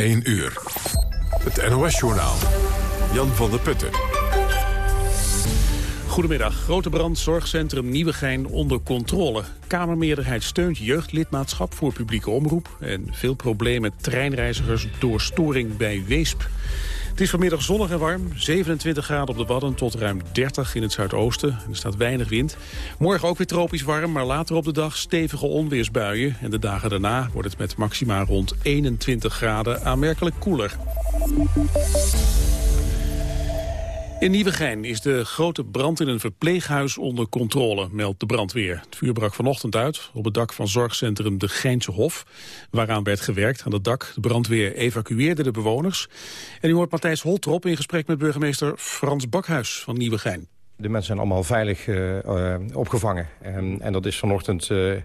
1 uur. Het NOS-journaal. Jan van der Putten. Goedemiddag. Grote brand, zorgcentrum Nieuwegein onder controle. Kamermeerderheid steunt jeugdlidmaatschap voor publieke omroep... en veel problemen treinreizigers door storing bij Weesp. Het is vanmiddag zonnig en warm. 27 graden op de Wadden tot ruim 30 in het zuidoosten. Er staat weinig wind. Morgen ook weer tropisch warm, maar later op de dag stevige onweersbuien. En de dagen daarna wordt het met maxima rond 21 graden aanmerkelijk koeler. In Nieuwegein is de grote brand in een verpleeghuis onder controle, meldt de brandweer. Het vuur brak vanochtend uit op het dak van zorgcentrum De Geinse Hof, waaraan werd gewerkt aan het dak. De brandweer evacueerde de bewoners. En u hoort Matthijs Holtrop in gesprek met burgemeester Frans Bakhuis van Nieuwegein. De mensen zijn allemaal veilig uh, opgevangen. En, en, dat is vanochtend... Uh,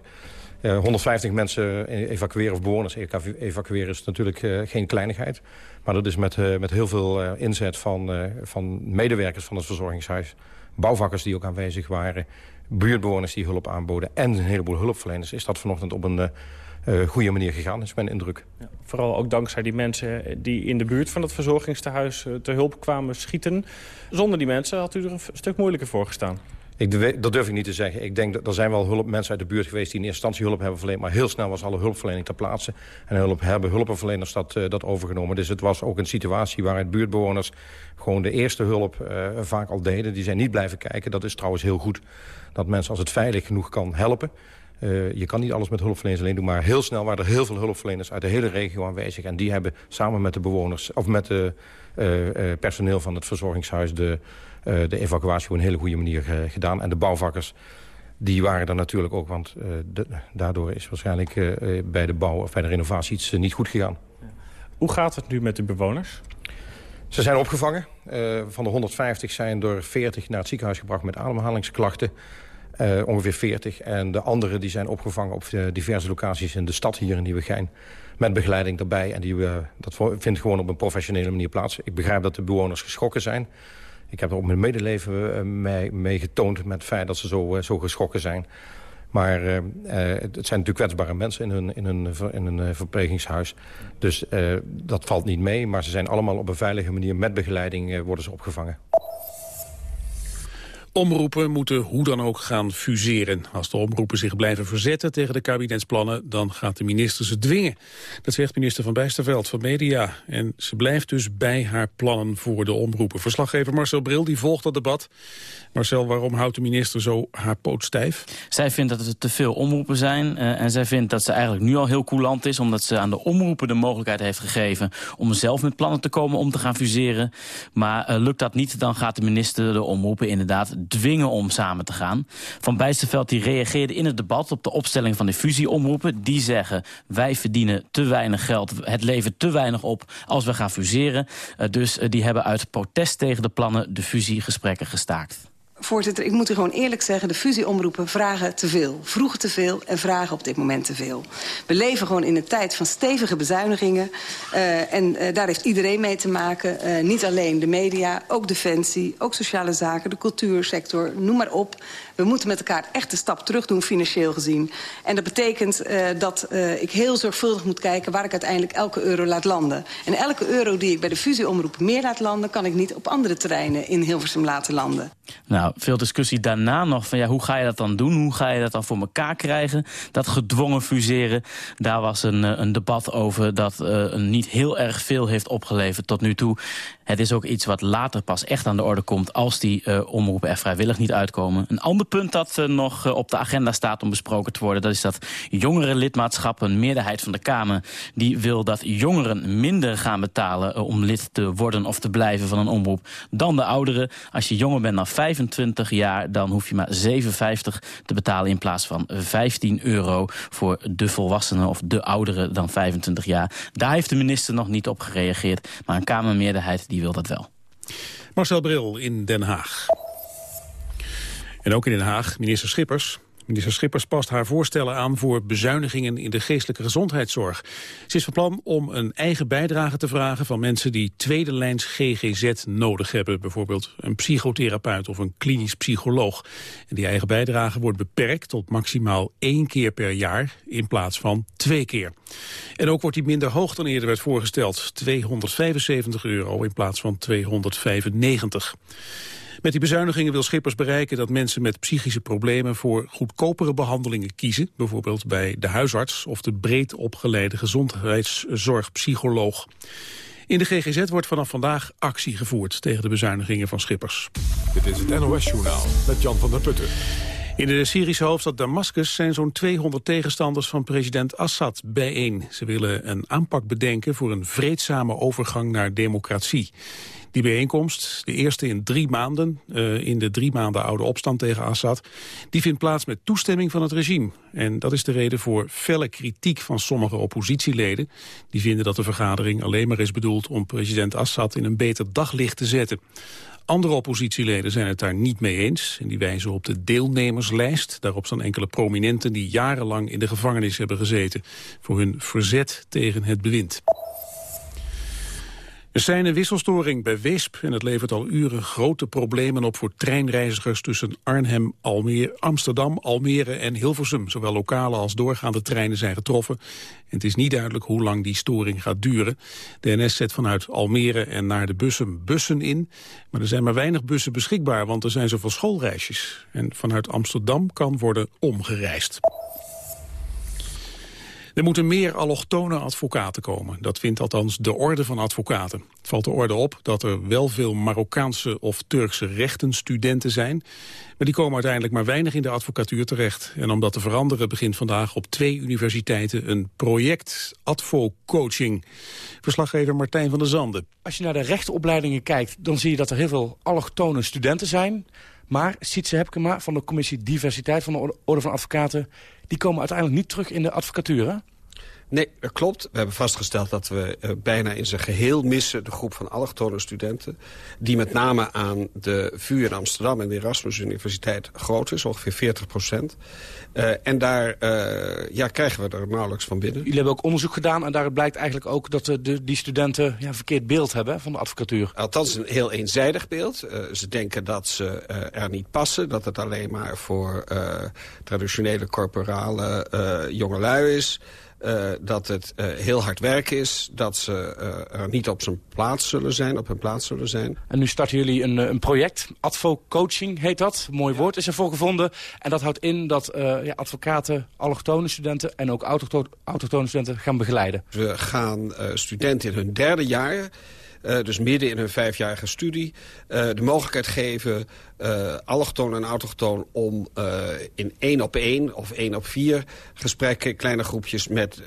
150 mensen evacueren of bewoners evacueren is natuurlijk geen kleinigheid. Maar dat is met, uh, met heel veel inzet van, van medewerkers van het verzorgingshuis. Bouwvakkers die ook aanwezig waren. Buurtbewoners die hulp aanboden. En een heleboel hulpverleners. Is dat vanochtend op een goede manier gegaan, is mijn indruk. Ja, vooral ook dankzij die mensen die in de buurt van het verzorgingstehuis te hulp kwamen schieten. Zonder die mensen had u er een stuk moeilijker voor gestaan. Ik, dat durf ik niet te zeggen. Ik denk dat er zijn wel hulp, mensen uit de buurt geweest... die in eerste instantie hulp hebben verleend. Maar heel snel was alle hulpverlening ter plaatse. En hulp, hebben hulpverleners dat, uh, dat overgenomen. Dus het was ook een situatie waaruit buurtbewoners... gewoon de eerste hulp uh, vaak al deden. Die zijn niet blijven kijken. Dat is trouwens heel goed. Dat mensen als het veilig genoeg kan helpen... Uh, je kan niet alles met hulpverleners alleen doen, maar heel snel waren er heel veel hulpverleners uit de hele regio aanwezig. En die hebben samen met de bewoners, of met uh, personeel van het verzorgingshuis de, de evacuatie op een hele goede manier gedaan. En de bouwvakkers die waren er natuurlijk ook, want de, daardoor is waarschijnlijk bij de bouw of bij de renovatie iets niet goed gegaan. Hoe gaat het nu met de bewoners? Ze zijn opgevangen. van de 150 zijn door 40 naar het ziekenhuis gebracht met ademhalingsklachten. Ongeveer 40. En de anderen die zijn opgevangen op diverse locaties in de stad hier in Nieuwegein. Met begeleiding daarbij. En die, dat vindt gewoon op een professionele manier plaats. Ik begrijp dat de bewoners geschrokken zijn. Ik heb er ook mijn medeleven uh, mee, getoond met het feit dat ze zo, zo geschrokken zijn. Maar het zijn natuurlijk kwetsbare mensen in hun, in in een verplegingshuis. Dus dat valt niet mee. Maar ze zijn allemaal op een veilige manier met begeleiding worden ze opgevangen. Omroepen moeten hoe dan ook gaan fuseren. Als de omroepen zich blijven verzetten tegen de kabinetsplannen... dan gaat de minister ze dwingen. Dat zegt minister Van Bijsterveld van Media. En ze blijft dus bij haar plannen voor de omroepen. Verslaggever Marcel Bril die volgt dat debat. Marcel, waarom houdt de minister zo haar poot stijf? Zij vindt dat er te veel omroepen zijn. Uh, en zij vindt dat ze eigenlijk nu al heel coulant is... omdat ze aan de omroepen de mogelijkheid heeft gegeven... om zelf met plannen te komen om te gaan fuseren. Maar uh, lukt dat niet, dan gaat de minister de omroepen inderdaad dwingen om samen te gaan. Van Bijsterveld die reageerde in het debat op de opstelling van de fusieomroepen. Die zeggen, wij verdienen te weinig geld, het levert te weinig op als we gaan fuseren. Uh, dus uh, die hebben uit protest tegen de plannen de fusiegesprekken gestaakt. Voorzitter, ik moet u gewoon eerlijk zeggen... de fusieomroepen vragen te veel. Vroegen te veel en vragen op dit moment te veel. We leven gewoon in een tijd van stevige bezuinigingen. Uh, en uh, daar heeft iedereen mee te maken. Uh, niet alleen de media, ook Defensie, ook sociale zaken... de cultuursector, noem maar op. We moeten met elkaar echt een stap terug doen, financieel gezien. En dat betekent dat ik heel zorgvuldig moet kijken... waar ik uiteindelijk elke euro laat landen. En elke euro die ik bij de fusieomroepen meer laat landen... kan ik niet op andere terreinen in Hilversum laten landen. Nou, veel discussie daarna nog van ja, hoe ga je dat dan doen? Hoe ga je dat dan voor elkaar krijgen? Dat gedwongen fuseren, daar was een, eh, een debat over dat uh, niet heel erg veel heeft opgeleverd tot nu toe. Het is ook iets wat later pas echt aan de orde komt... als die uh, omroepen er vrijwillig niet uitkomen. Een ander punt dat uh, nog uh, op de agenda staat om besproken te worden... dat is dat jongerenlidmaatschap, een meerderheid van de Kamer... die wil dat jongeren minder gaan betalen om lid te worden of te blijven van een omroep... dan de ouderen. Als je jonger bent dan 25 jaar, dan hoef je maar 7,50 te betalen... in plaats van 15 euro voor de volwassenen of de ouderen dan 25 jaar. Daar heeft de minister nog niet op gereageerd, maar een Kamermeerderheid... die wil dat wel. Marcel Bril in Den Haag. En ook in Den Haag, minister Schippers Minister Schippers past haar voorstellen aan voor bezuinigingen in de geestelijke gezondheidszorg. Ze is van plan om een eigen bijdrage te vragen van mensen die tweede lijns GGZ nodig hebben. Bijvoorbeeld een psychotherapeut of een klinisch psycholoog. En die eigen bijdrage wordt beperkt tot maximaal één keer per jaar in plaats van twee keer. En ook wordt die minder hoog dan eerder werd voorgesteld. 275 euro in plaats van 295. Met die bezuinigingen wil Schippers bereiken dat mensen met psychische problemen voor goedkopere behandelingen kiezen. Bijvoorbeeld bij de huisarts of de breed opgeleide gezondheidszorgpsycholoog. In de GGZ wordt vanaf vandaag actie gevoerd tegen de bezuinigingen van Schippers. Dit is het NOS-journaal met Jan van der Putten. In de Syrische hoofdstad Damascus zijn zo'n 200 tegenstanders van president Assad bijeen. Ze willen een aanpak bedenken voor een vreedzame overgang naar democratie. Die bijeenkomst, de eerste in drie maanden, uh, in de drie maanden oude opstand tegen Assad, die vindt plaats met toestemming van het regime. En dat is de reden voor felle kritiek van sommige oppositieleden. Die vinden dat de vergadering alleen maar is bedoeld om president Assad in een beter daglicht te zetten. Andere oppositieleden zijn het daar niet mee eens. En die wijzen op de deelnemerslijst. Daarop staan enkele prominenten die jarenlang in de gevangenis hebben gezeten... voor hun verzet tegen het bewind. Er zijn een wisselstoring bij Weesp en het levert al uren grote problemen op voor treinreizigers tussen Arnhem, Almere, Amsterdam, Almere en Hilversum. Zowel lokale als doorgaande treinen zijn getroffen. En het is niet duidelijk hoe lang die storing gaat duren. De NS zet vanuit Almere en naar de bussen bussen in. Maar er zijn maar weinig bussen beschikbaar, want er zijn zoveel schoolreisjes. En vanuit Amsterdam kan worden omgereisd. Er moeten meer allochtone advocaten komen. Dat vindt althans de orde van advocaten. Het valt de orde op dat er wel veel Marokkaanse of Turkse rechtenstudenten zijn. Maar die komen uiteindelijk maar weinig in de advocatuur terecht. En om dat te veranderen begint vandaag op twee universiteiten een project advo-coaching. Verslaggever Martijn van der Zanden. Als je naar de rechtenopleidingen kijkt, dan zie je dat er heel veel allochtone studenten zijn. Maar Sietse Hepkema van de commissie Diversiteit van de Orde van Advocaten... die komen uiteindelijk niet terug in de advocatuur? Nee, dat klopt. We hebben vastgesteld dat we uh, bijna in zijn geheel missen... de groep van allochtone studenten... die met name aan de VU in Amsterdam en de Erasmus Universiteit groot is. Ongeveer 40 procent. Uh, en daar uh, ja, krijgen we er nauwelijks van binnen. Jullie hebben ook onderzoek gedaan en daaruit blijkt eigenlijk ook... dat de, die studenten ja, een verkeerd beeld hebben van de advocatuur. Althans een heel eenzijdig beeld. ze denken dat ze er niet passen. Dat het alleen maar voor traditionele corporale jongelui is... Uh, dat het uh, heel hard werk is. Dat ze uh, er niet op zijn plaats zullen zijn, op hun plaats zullen zijn. En nu starten jullie een, een project. Advo-coaching heet dat. Mooi ja. woord is ervoor gevonden. En dat houdt in dat ja, advocaten, allochtone studenten... en ook autochtone studenten gaan begeleiden. We gaan studenten in hun derde jaar... Uh, dus midden in hun vijfjarige studie, uh, de mogelijkheid geven uh, allochtoon en autochtoon om in één op één of één op vier gesprekken, kleine groepjes met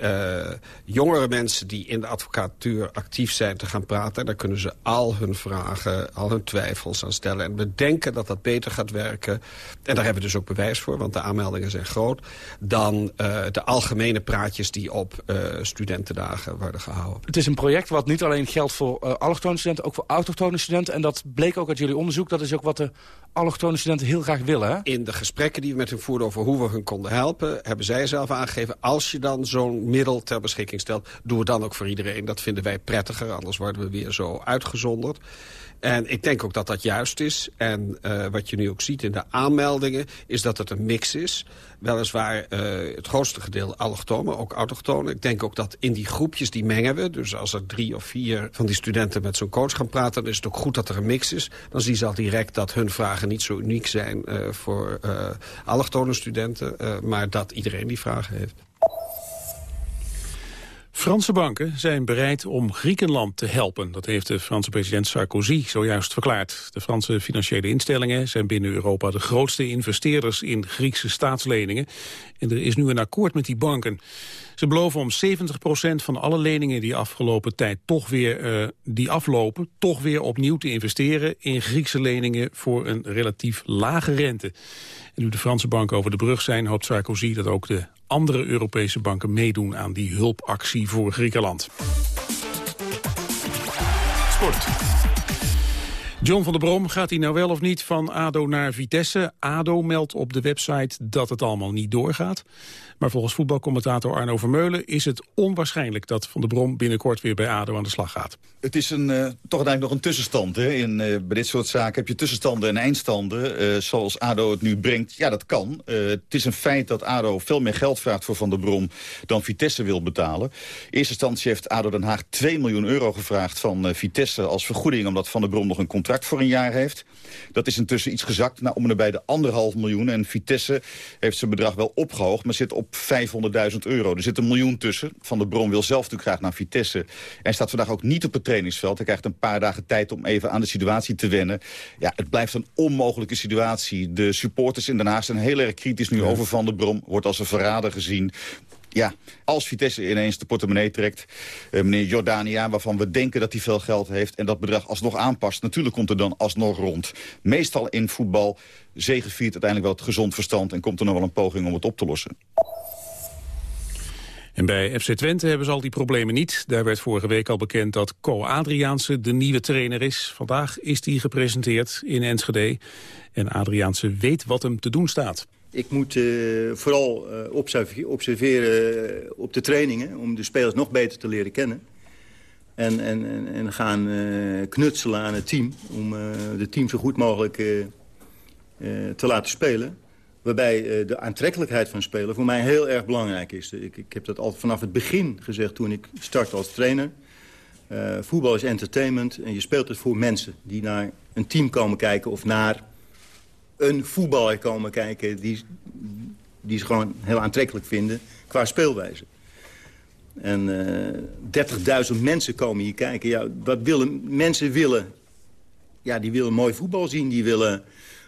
jongere mensen die in de advocatuur actief zijn te gaan praten. Daar kunnen ze al hun vragen, al hun twijfels aan stellen. En we denken dat dat beter gaat werken. En daar hebben we dus ook bewijs voor, want de aanmeldingen zijn groot. Dan de algemene praatjes die op studentendagen worden gehouden. Het is een project wat niet alleen geldt voor allochtone studenten, ook voor autochtone studenten. En dat bleek ook uit jullie onderzoek. Dat is ook wat de allochtone studenten heel graag willen. Hè? In de gesprekken die we met hen voerden over hoe we hun konden helpen... hebben zij zelf aangegeven, als je dan zo'n middel ter beschikking stelt... doe het dan ook voor iedereen. Dat vinden wij prettiger, anders worden we weer zo uitgezonderd. En ik denk ook dat dat juist is. En uh, wat je nu ook ziet in de aanmeldingen... is dat het een mix is. Weliswaar uh, het grootste gedeelte allochtonen, ook autochtonen. Ik denk ook dat in die groepjes, die mengen we. Dus als er drie of vier van die studenten met zo'n coach gaan praten... dan is het ook goed dat er een mix is. Dan zien ze al direct dat hun vragen niet zo uniek zijn... Uh, voor allochtone studenten, maar dat iedereen die vragen heeft. Franse banken zijn bereid om Griekenland te helpen. Dat heeft de Franse president Sarkozy zojuist verklaard. De Franse financiële instellingen zijn binnen Europa de grootste investeerders in Griekse staatsleningen. En er is nu een akkoord met die banken. Ze beloven om 70% van alle leningen die afgelopen tijd toch weer uh, die aflopen, toch weer opnieuw te investeren in Griekse leningen voor een relatief lage rente. En nu de Franse banken over de brug zijn, hoopt Sarkozy dat ook de andere Europese banken meedoen aan die hulpactie voor Griekenland. Sport. John van der Brom, gaat hij nou wel of niet van ADO naar Vitesse? ADO meldt op de website dat het allemaal niet doorgaat. Maar volgens voetbalcommentator Arno Vermeulen is het onwaarschijnlijk dat Van der Brom binnenkort weer bij ADO aan de slag gaat. Het is een, uh, toch uiteindelijk nog een tussenstand. Hè? In, uh, bij dit soort zaken heb je tussenstanden en eindstanden. Uh, zoals ADO het nu brengt, ja dat kan. het is een feit dat ADO veel meer geld vraagt voor Van der Brom dan Vitesse wil betalen. In eerste instantie heeft ADO Den Haag 2 miljoen euro gevraagd van Vitesse als vergoeding... omdat Van der Brom nog een contract voor een jaar heeft. Dat is intussen iets gezakt naar om en bij de anderhalf miljoen. En Vitesse heeft zijn bedrag wel opgehoogd, maar zit op 500.000 euro. Er zit een miljoen tussen. Van der Bron wil zelf natuurlijk graag naar Vitesse. En staat vandaag ook niet op het trainingsveld. Hij krijgt een paar dagen tijd om even aan de situatie te wennen. Ja, het blijft een onmogelijke situatie. De supporters in Den Haag zijn heel erg kritisch nu over Van der Brom. Wordt als een verrader gezien ja, als Vitesse ineens de portemonnee trekt... Uh, meneer Jordania, waarvan we denken dat hij veel geld heeft... en dat bedrag alsnog aanpast, natuurlijk komt er dan alsnog rond. Meestal in voetbal zegeviert uiteindelijk wel het gezond verstand... en komt er nog wel een poging om het op te lossen. En bij FC Twente hebben ze al die problemen niet. Daar werd vorige week al bekend dat Co Adriaanse de nieuwe trainer is. Vandaag is die gepresenteerd in Enschede. En Adriaanse weet wat hem te doen staat. Ik moet uh, vooral uh, observeren uh, op de trainingen... om de spelers nog beter te leren kennen. En, en, en gaan knutselen aan het team... om het team zo goed mogelijk te laten spelen. Waarbij de aantrekkelijkheid van spelen voor mij heel erg belangrijk is. Ik, ik heb dat al vanaf het begin gezegd toen ik startte als trainer. voetbal is entertainment en je speelt het voor mensen... die naar een team komen kijken of naar een voetballer komen kijken... die, die ze gewoon heel aantrekkelijk vinden qua speelwijze. En uh, eh, 30.000 mensen komen hier kijken. Ja, wat willen mensen willen? Ja, die willen mooi voetbal zien. Die willen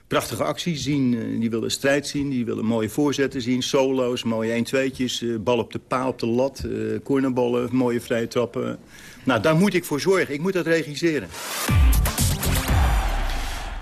prachtige acties zien. Eh, die willen strijd zien. Die willen mooie voorzetten zien. Solo's, mooie 1-2'tjes. Uh, bal op de paal, op de lat. Cornerballen, mooie vrije trappen. Nou, daar moet ik voor zorgen. Ik moet dat regisseren.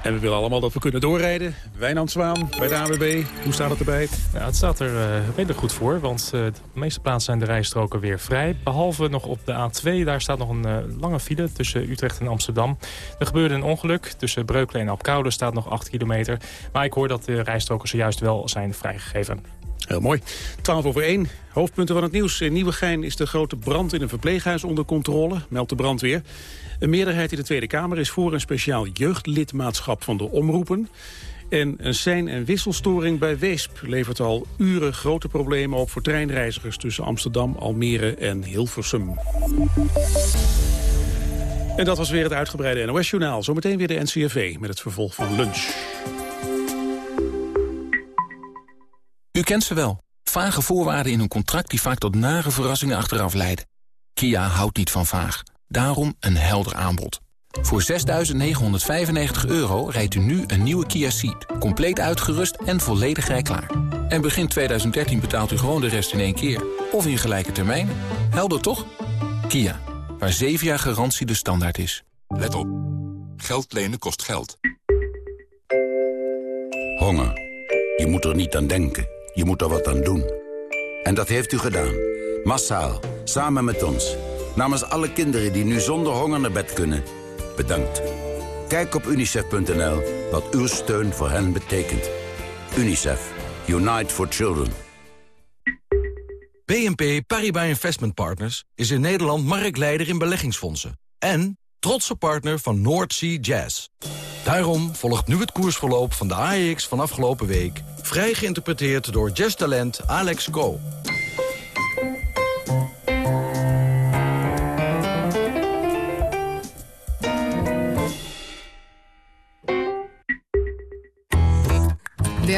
En we willen allemaal dat we kunnen doorrijden. Wijnand Zwaan bij de AWB. Hoe staat het erbij? Ja, het staat er uh, redelijk goed voor, want uh, de meeste plaatsen zijn de rijstroken weer vrij. Behalve nog op de A2, daar staat nog een uh, lange file tussen Utrecht en Amsterdam. Er gebeurde een ongeluk. Tussen Breukelen en Apkoude staat nog 8 kilometer. Maar ik hoor dat de rijstroken zojuist wel zijn vrijgegeven. Heel mooi. 12 over 1. Hoofdpunten van het nieuws. In Nieuwegein is de grote brand in een verpleeghuis onder controle, meldt de brandweer. Een meerderheid in de Tweede Kamer is voor een speciaal jeugdlidmaatschap van de omroepen. En een sein- en wisselstoring bij Weesp levert al uren grote problemen op voor treinreizigers tussen Amsterdam, Almere en Hilversum. En dat was weer het uitgebreide NOS-journaal. Zometeen weer de NCRV met het vervolg van lunch. U kent ze wel. Vage voorwaarden in een contract die vaak tot nare verrassingen achteraf leiden. Kia houdt niet van vaag. Daarom een helder aanbod. Voor 6.995 euro rijdt u nu een nieuwe Kia Ceed. Compleet uitgerust en volledig rijklaar. En begin 2013 betaalt u gewoon de rest in één keer. Of in gelijke termijnen. Helder toch? Kia, waar 7 jaar garantie de standaard is. Let op. Geld lenen kost geld. Honger. Je moet er niet aan denken. Je moet er wat aan doen. En dat heeft u gedaan. Massaal. Samen met ons. Namens alle kinderen die nu zonder honger naar bed kunnen. Bedankt. Kijk op unicef.nl wat uw steun voor hen betekent. UNICEF. Unite for Children. BNP Paribas Investment Partners is in Nederland marktleider in beleggingsfondsen. En trotse partner van North Sea Jazz. Daarom volgt nu het koersverloop van de AEX van afgelopen week... vrij geïnterpreteerd door jazztalent Alex Go.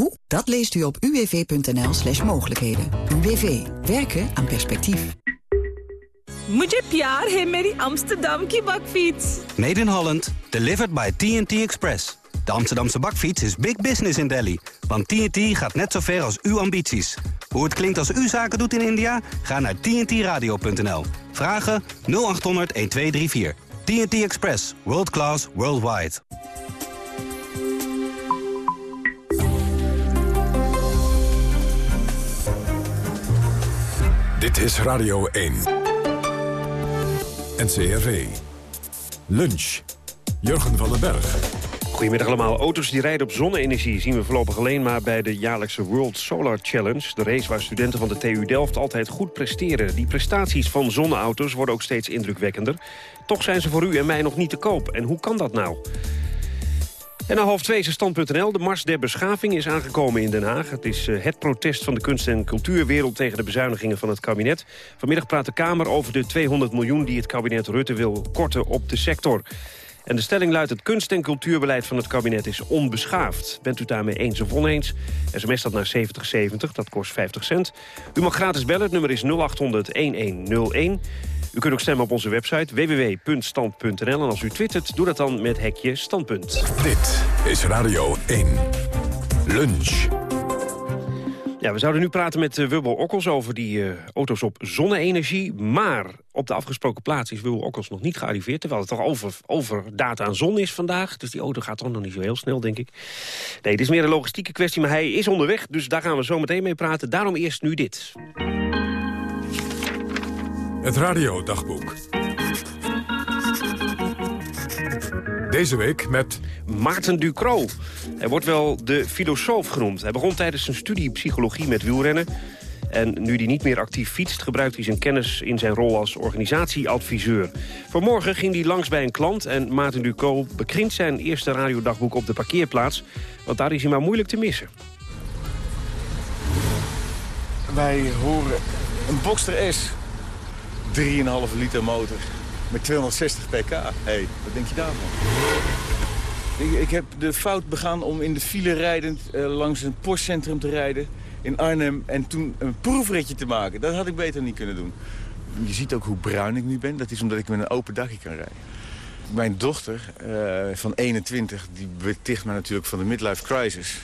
Hoe? Dat leest u op uwv.nl slash mogelijkheden. UWV. Werken aan perspectief. Mujhe pyar hai meri Amsterdam ki bakfiets. Made in Holland. Delivered by TNT Express. De Amsterdamse bakfiets is big business in Delhi. Want TNT gaat net zo ver als uw ambities. Hoe het klinkt als u zaken doet in India? Ga naar tntradio.nl. Vragen 0800 1234. TNT Express. World class, worldwide. Dit is Radio 1. NCRV. Lunch. Jurgen van den Berg. Goedemiddag allemaal. Auto's die rijden op zonne-energie zien we voorlopig alleen maar bij de jaarlijkse World Solar Challenge. De race waar studenten van de TU Delft altijd goed presteren. Die prestaties van zonneauto's worden ook steeds indrukwekkender. Toch zijn ze voor u en mij nog niet te koop. En hoe kan dat nou? En na half twee is stand.nl. De Mars der Beschaving is aangekomen in Den Haag. Het is eh, het protest van de kunst- en cultuurwereld tegen de bezuinigingen van het kabinet. Vanmiddag praat de Kamer over de 200 miljoen die het kabinet Rutte wil korten op de sector. En de stelling luidt het kunst- en cultuurbeleid van het kabinet is onbeschaafd. Bent u daarmee eens of oneens? SMS dat naar 7070, dat kost 50 cent. U mag gratis bellen, het nummer is 0800-1101. U kunt ook stemmen op onze website www.stand.nl. En als u twittert, doe dat dan met hekje standpunt. Dit is Radio 1. Lunch. Ja, we zouden nu praten met uh, Wubbel Okkels over die uh, auto's op zonne-energie. Maar op de afgesproken plaats is Wubbel Okkels nog niet gearriveerd... terwijl het toch over, over data en zon is vandaag. Dus die auto gaat toch nog niet zo heel snel, denk ik. Nee, het is meer een logistieke kwestie, maar hij is onderweg. Dus daar gaan we zo meteen mee praten. Daarom eerst nu dit. Het radiodagboek. Deze week met... Maarten Ducro. Hij wordt wel de filosoof genoemd. Hij begon tijdens zijn studie psychologie met wielrennen. En nu hij niet meer actief fietst, gebruikt hij zijn kennis in zijn rol als organisatieadviseur. Vanmorgen ging hij langs bij een klant en Maarten Ducro begint zijn eerste radiodagboek op de parkeerplaats. Want daar is hij maar moeilijk te missen. Wij horen een Boxster S. 3,5 liter motor met 260 pk. Hey, wat denk je daarvan? Ik, heb de fout begaan om in de file rijdend uh, langs een postcentrum te rijden in Arnhem... en toen een proefritje te maken. Dat had ik beter niet kunnen doen. Je ziet ook hoe bruin ik nu ben. Dat is omdat ik met een open dakje kan rijden. Mijn dochter uh, van 21, die beticht mij natuurlijk van de midlife crisis.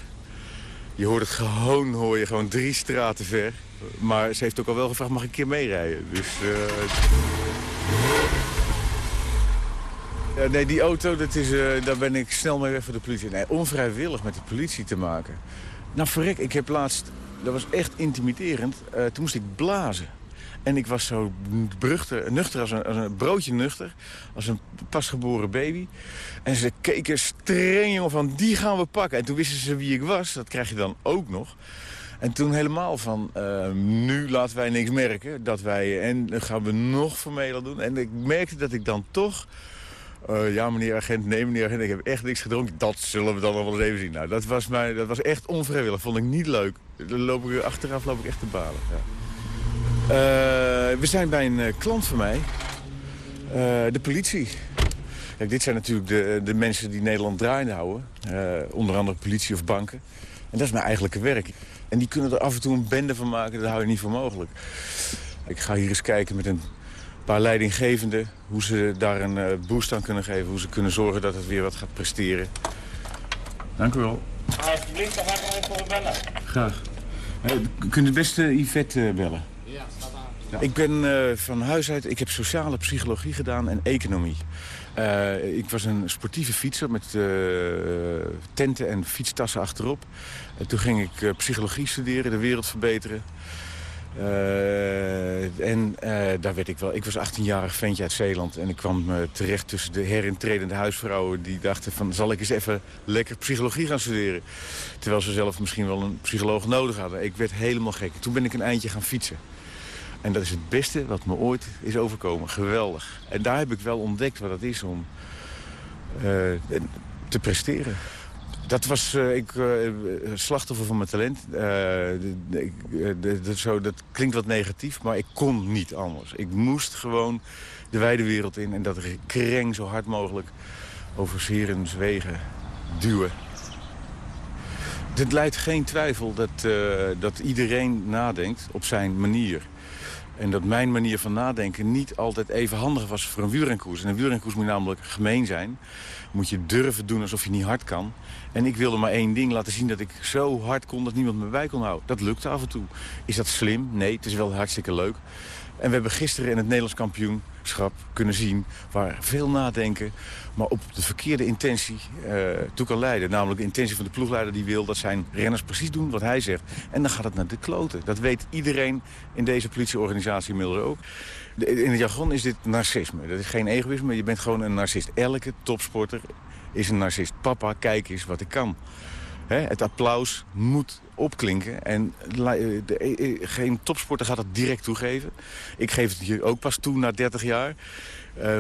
Je hoort het gewoon, hoor je gewoon drie straten ver. Maar ze heeft ook al wel gevraagd, mag ik een keer meerijden? Dus... Uh... Ja, nee, die auto, dat is, uh, daar ben ik snel mee weg voor de politie. Nee, onvrijwillig met de politie te maken. Nou, verrek, ik heb laatst... Dat was echt intimiderend. Uh, toen moest ik blazen. En ik was zo bruchter, nuchter als een, een broodje nuchter. Als een pasgeboren baby. En ze keken streng, jongen, van die gaan we pakken. En toen wisten ze wie ik was. Dat krijg je dan ook nog. En toen helemaal van, uh, nu laten wij niks merken. Dat wij, en dan gaan we nog formeel doen. En ik merkte dat ik dan toch... Uh, ja, meneer agent, nee, meneer agent, ik heb echt niks gedronken. Dat zullen we dan nog wel eens even zien. Nou, dat was, mij, dat was echt onvrijwillig. Vond ik niet leuk. Dan loop ik, achteraf loop ik echt te balen. Ja. Uh, we zijn bij een klant van mij. de politie. Kijk, dit zijn natuurlijk de, de mensen die Nederland draaiende houden. onder andere politie of banken. En dat is mijn eigenlijke werk. En die kunnen er af en toe een bende van maken, dat hou je niet voor mogelijk. Ik ga hier eens kijken met een paar leidinggevenden... hoe ze daar een uh, boost aan kunnen geven. Hoe ze kunnen zorgen dat het weer wat gaat presteren. Dank u wel. Alsjeblieft, dan ga ik even voor bellen. Graag. Uh, kunt u beste Yvette uh, bellen? Ja, staat aan. Ja. Ik ben van huis uit, ik heb sociale psychologie gedaan en economie. Uh, ik was een sportieve fietser met uh, tenten en fietstassen achterop. En toen ging ik uh, psychologie studeren, de wereld verbeteren. en daar werd ik wel... Ik was 18-jarig ventje uit Zeeland. En ik kwam terecht tussen de herintredende huisvrouwen... die dachten van, zal ik eens even lekker psychologie gaan studeren? Terwijl ze zelf misschien wel een psycholoog nodig hadden. Ik werd helemaal gek. Toen ben ik een eindje gaan fietsen. En dat is het beste wat me ooit is overkomen. Geweldig. En daar heb ik wel ontdekt wat het is om uh, te presteren. Dat was uh, ik, uh, slachtoffer van mijn talent. dat, zo, dat klinkt wat negatief, maar ik kon niet anders. Ik moest gewoon de wijde wereld in en dat kreng zo hard mogelijk over Sierens wegen duwen. Het leidt geen twijfel dat, dat iedereen nadenkt op zijn manier. En dat mijn manier van nadenken niet altijd even handig was voor een wielrenkoers. En een wielrenkoers moet namelijk gemeen zijn. Moet je durven doen alsof je niet hard kan. En ik wilde maar één ding laten zien dat ik zo hard kon dat niemand me bij kon houden. Dat lukte af en toe. Is dat slim? Nee, het is wel hartstikke leuk. En we hebben gisteren in het Nederlands kunnen zien... waar veel nadenken, maar op de verkeerde intentie uh, toe kan leiden. Namelijk de intentie van de ploegleider die wil dat zijn renners precies doen wat hij zegt. En dan gaat het naar de kloten. Dat weet iedereen in deze politieorganisatie inmiddels ook. in het jargon is dit narcisme. Dat is geen egoïsme, je bent gewoon een narcist. Elke topsporter is een narcist. Papa, kijk eens wat ik kan. het applaus moet opklinken. En geen topsporter gaat dat direct toegeven. Ik geef het hier ook pas toe na 30 jaar.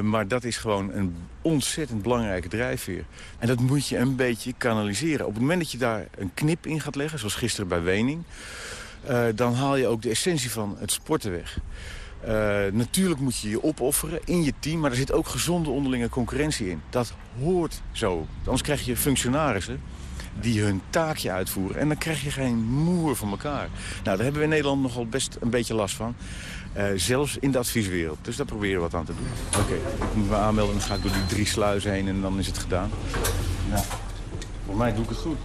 Maar dat is gewoon een ontzettend belangrijke drijfveer. En dat moet je een beetje kanaliseren. Op het moment dat je daar een knip in gaat leggen, zoals gisteren bij Wening... Dan haal je ook de essentie van het sporten weg. Natuurlijk moet je je opofferen in je team, maar er zit ook gezonde onderlinge concurrentie in. Dat hoort zo. Anders krijg je functionarissen die hun taakje uitvoeren. En dan krijg je geen moer van elkaar. Nou, daar hebben we in Nederland nogal best een beetje last van. Uh, zelfs in de advieswereld. Dus daar proberen we wat aan te doen. Oké, ik moet me aanmelden en dan ga ik door die drie sluizen heen en dan is het gedaan. Nou, voor mij doe ik het goed.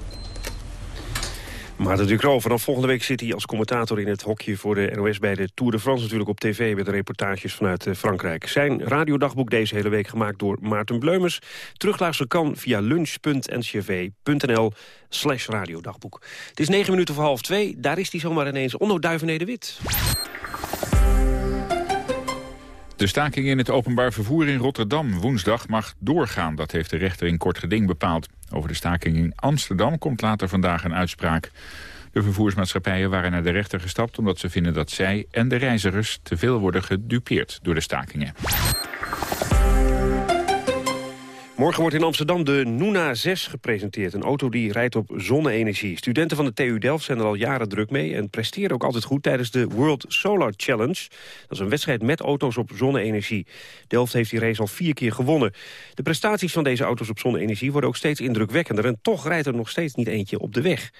Maarten Ducro, vanaf volgende week zit hij als commentator in het hokje voor de NOS bij de Tour de France natuurlijk op tv met reportages vanuit eh, Frankrijk. Zijn radiodagboek deze hele week gemaakt door Maarten Bleumers. Terugluisteren kan via lunch.ncv.nl slash radiodagboek. Het is negen minuten voor half twee, daar is hij zomaar ineens Onno Duivenede-Wit. De staking in het openbaar vervoer in Rotterdam woensdag mag doorgaan. Dat heeft de rechter in kort geding bepaald. Over de staking in Amsterdam komt later vandaag een uitspraak. De vervoersmaatschappijen waren naar de rechter gestapt... omdat ze vinden dat zij en de reizigers te veel worden gedupeerd door de stakingen. Morgen wordt in Amsterdam de Nuna 6 gepresenteerd. Een auto die rijdt op zonne-energie. Studenten van de TU Delft zijn er al jaren druk mee... en presteren ook altijd goed tijdens de World Solar Challenge. Dat is een wedstrijd met auto's op zonne-energie. Delft heeft die race al vier keer gewonnen. De prestaties van deze auto's op zonne-energie worden ook steeds indrukwekkender... en toch rijdt er nog steeds niet eentje op de weg.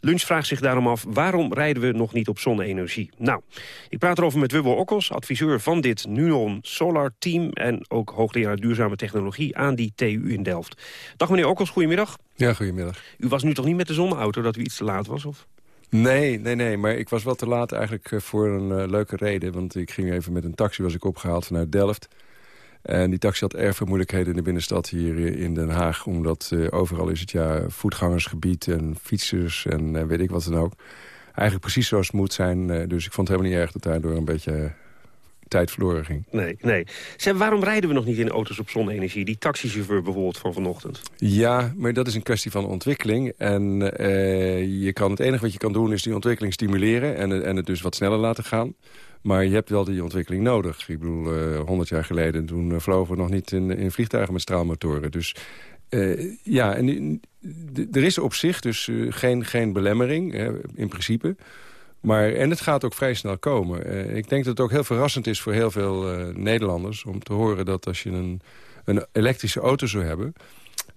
Lunch vraagt zich daarom af, waarom rijden we nog niet op zonne-energie? Nou, ik praat erover met Wubbel Okkels, adviseur van dit Nuon Solar Team... en ook hoogleraar duurzame technologie aan die TU in Delft. Dag meneer Okkels, goedemiddag. Ja, goedemiddag. U was nu toch niet met de zonneauto dat u iets te laat was? Of? Nee, nee, nee, maar ik was wel te laat eigenlijk eh, voor een uh, leuke reden. Want ik ging even met een taxi, was ik opgehaald vanuit Delft... En die taxi had erg veel moeilijkheden in de binnenstad hier in Den Haag. Omdat uh, overal is het ja voetgangersgebied en fietsers en uh, weet ik wat dan ook. Eigenlijk precies zoals het moet zijn. Uh, dus ik vond het helemaal niet erg dat daardoor een beetje tijd verloren ging. Nee, nee. Zeg, waarom rijden we nog niet in auto's op zonne-energie? Die taxichauffeur bijvoorbeeld van vanochtend. Ja, maar dat is een kwestie van ontwikkeling. En je kan, het enige wat je kan doen is die ontwikkeling stimuleren... en, en het dus wat sneller laten gaan. Maar je hebt wel die ontwikkeling nodig. Ik bedoel, uh, eh, 100 jaar geleden toen uh, vlogen we nog niet in, in vliegtuigen met straalmotoren. Dus uh, ja, en er is op zich dus geen, geen belemmering, hè, in principe. Maar, en het gaat ook vrij snel komen. ik denk dat het ook heel verrassend is voor heel veel Nederlanders... om te horen dat als je een, een elektrische auto zou hebben...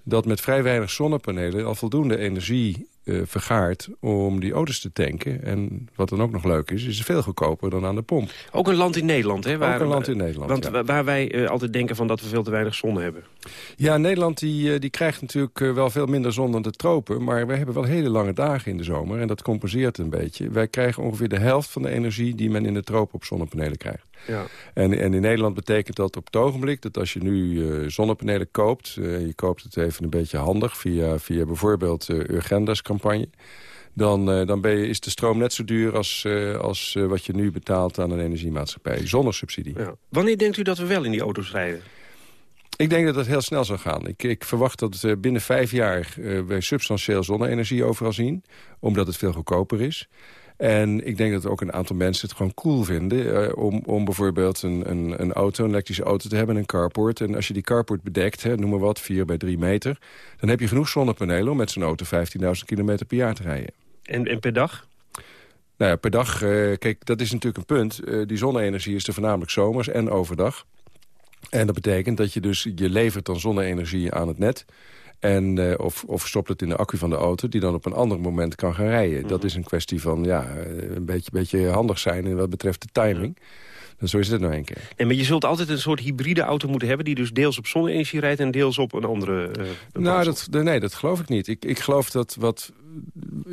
dat met vrij weinig zonnepanelen al voldoende energie uh, vergaart om die auto's te tanken. En wat dan ook nog leuk is, is het veel goedkoper dan aan de pomp. Ook een land in Nederland, hè? Waar, ook een land in Nederland, Want waar wij uh, altijd denken van dat we veel te weinig zon hebben. Ja, Nederland die, uh, die krijgt natuurlijk wel veel minder zon dan de tropen. Maar we hebben wel hele lange dagen in de zomer. En dat compenseert een beetje. Wij krijgen ongeveer de helft van de energie die men in de tropen op zonnepanelen krijgt. Ja. En, en in Nederland betekent dat op het ogenblik dat als je nu zonnepanelen koopt... je koopt het even een beetje handig via, via bijvoorbeeld Urgendas campagne dan, uh, dan ben je, is de stroom net zo duur als, uh, als uh, wat je nu betaalt aan een energiemaatschappij. Zonder subsidie. Ja. Wanneer denkt u dat we wel in die auto's rijden? Ik denk dat het heel snel zal gaan. Ik, ik verwacht dat binnen vijf jaar wij substantieel zonne-energie overal zien. Omdat het veel goedkoper is. En ik denk dat ook een aantal mensen het gewoon cool vinden... Uh, om, om bijvoorbeeld een, een, een auto, een elektrische auto te hebben, een carport. En als je die carport bedekt, hè, noem maar wat, 4 bij 3 meter... dan heb je genoeg zonnepanelen om met zo'n auto 15.000 kilometer per jaar te rijden. En, en per dag? Nou ja, per dag, uh, kijk, dat is natuurlijk een punt. Uh, die zonne-energie is er voornamelijk zomers en overdag. En dat betekent dat je dus, je levert dan zonne-energie aan het net... En, uh, of, of stopt het in de accu van de auto die dan op een ander moment kan gaan rijden. Dat mhm. is een kwestie van ja, een beetje, beetje handig zijn in wat betreft de timing. Dus zo is het nou een keer. En maar je zult altijd een soort hybride auto moeten hebben... die dus deels op zonne-energie rijdt en deels op een andere... Uh, nou, dat, nee, dat geloof ik niet. Ik, ik geloof dat wat...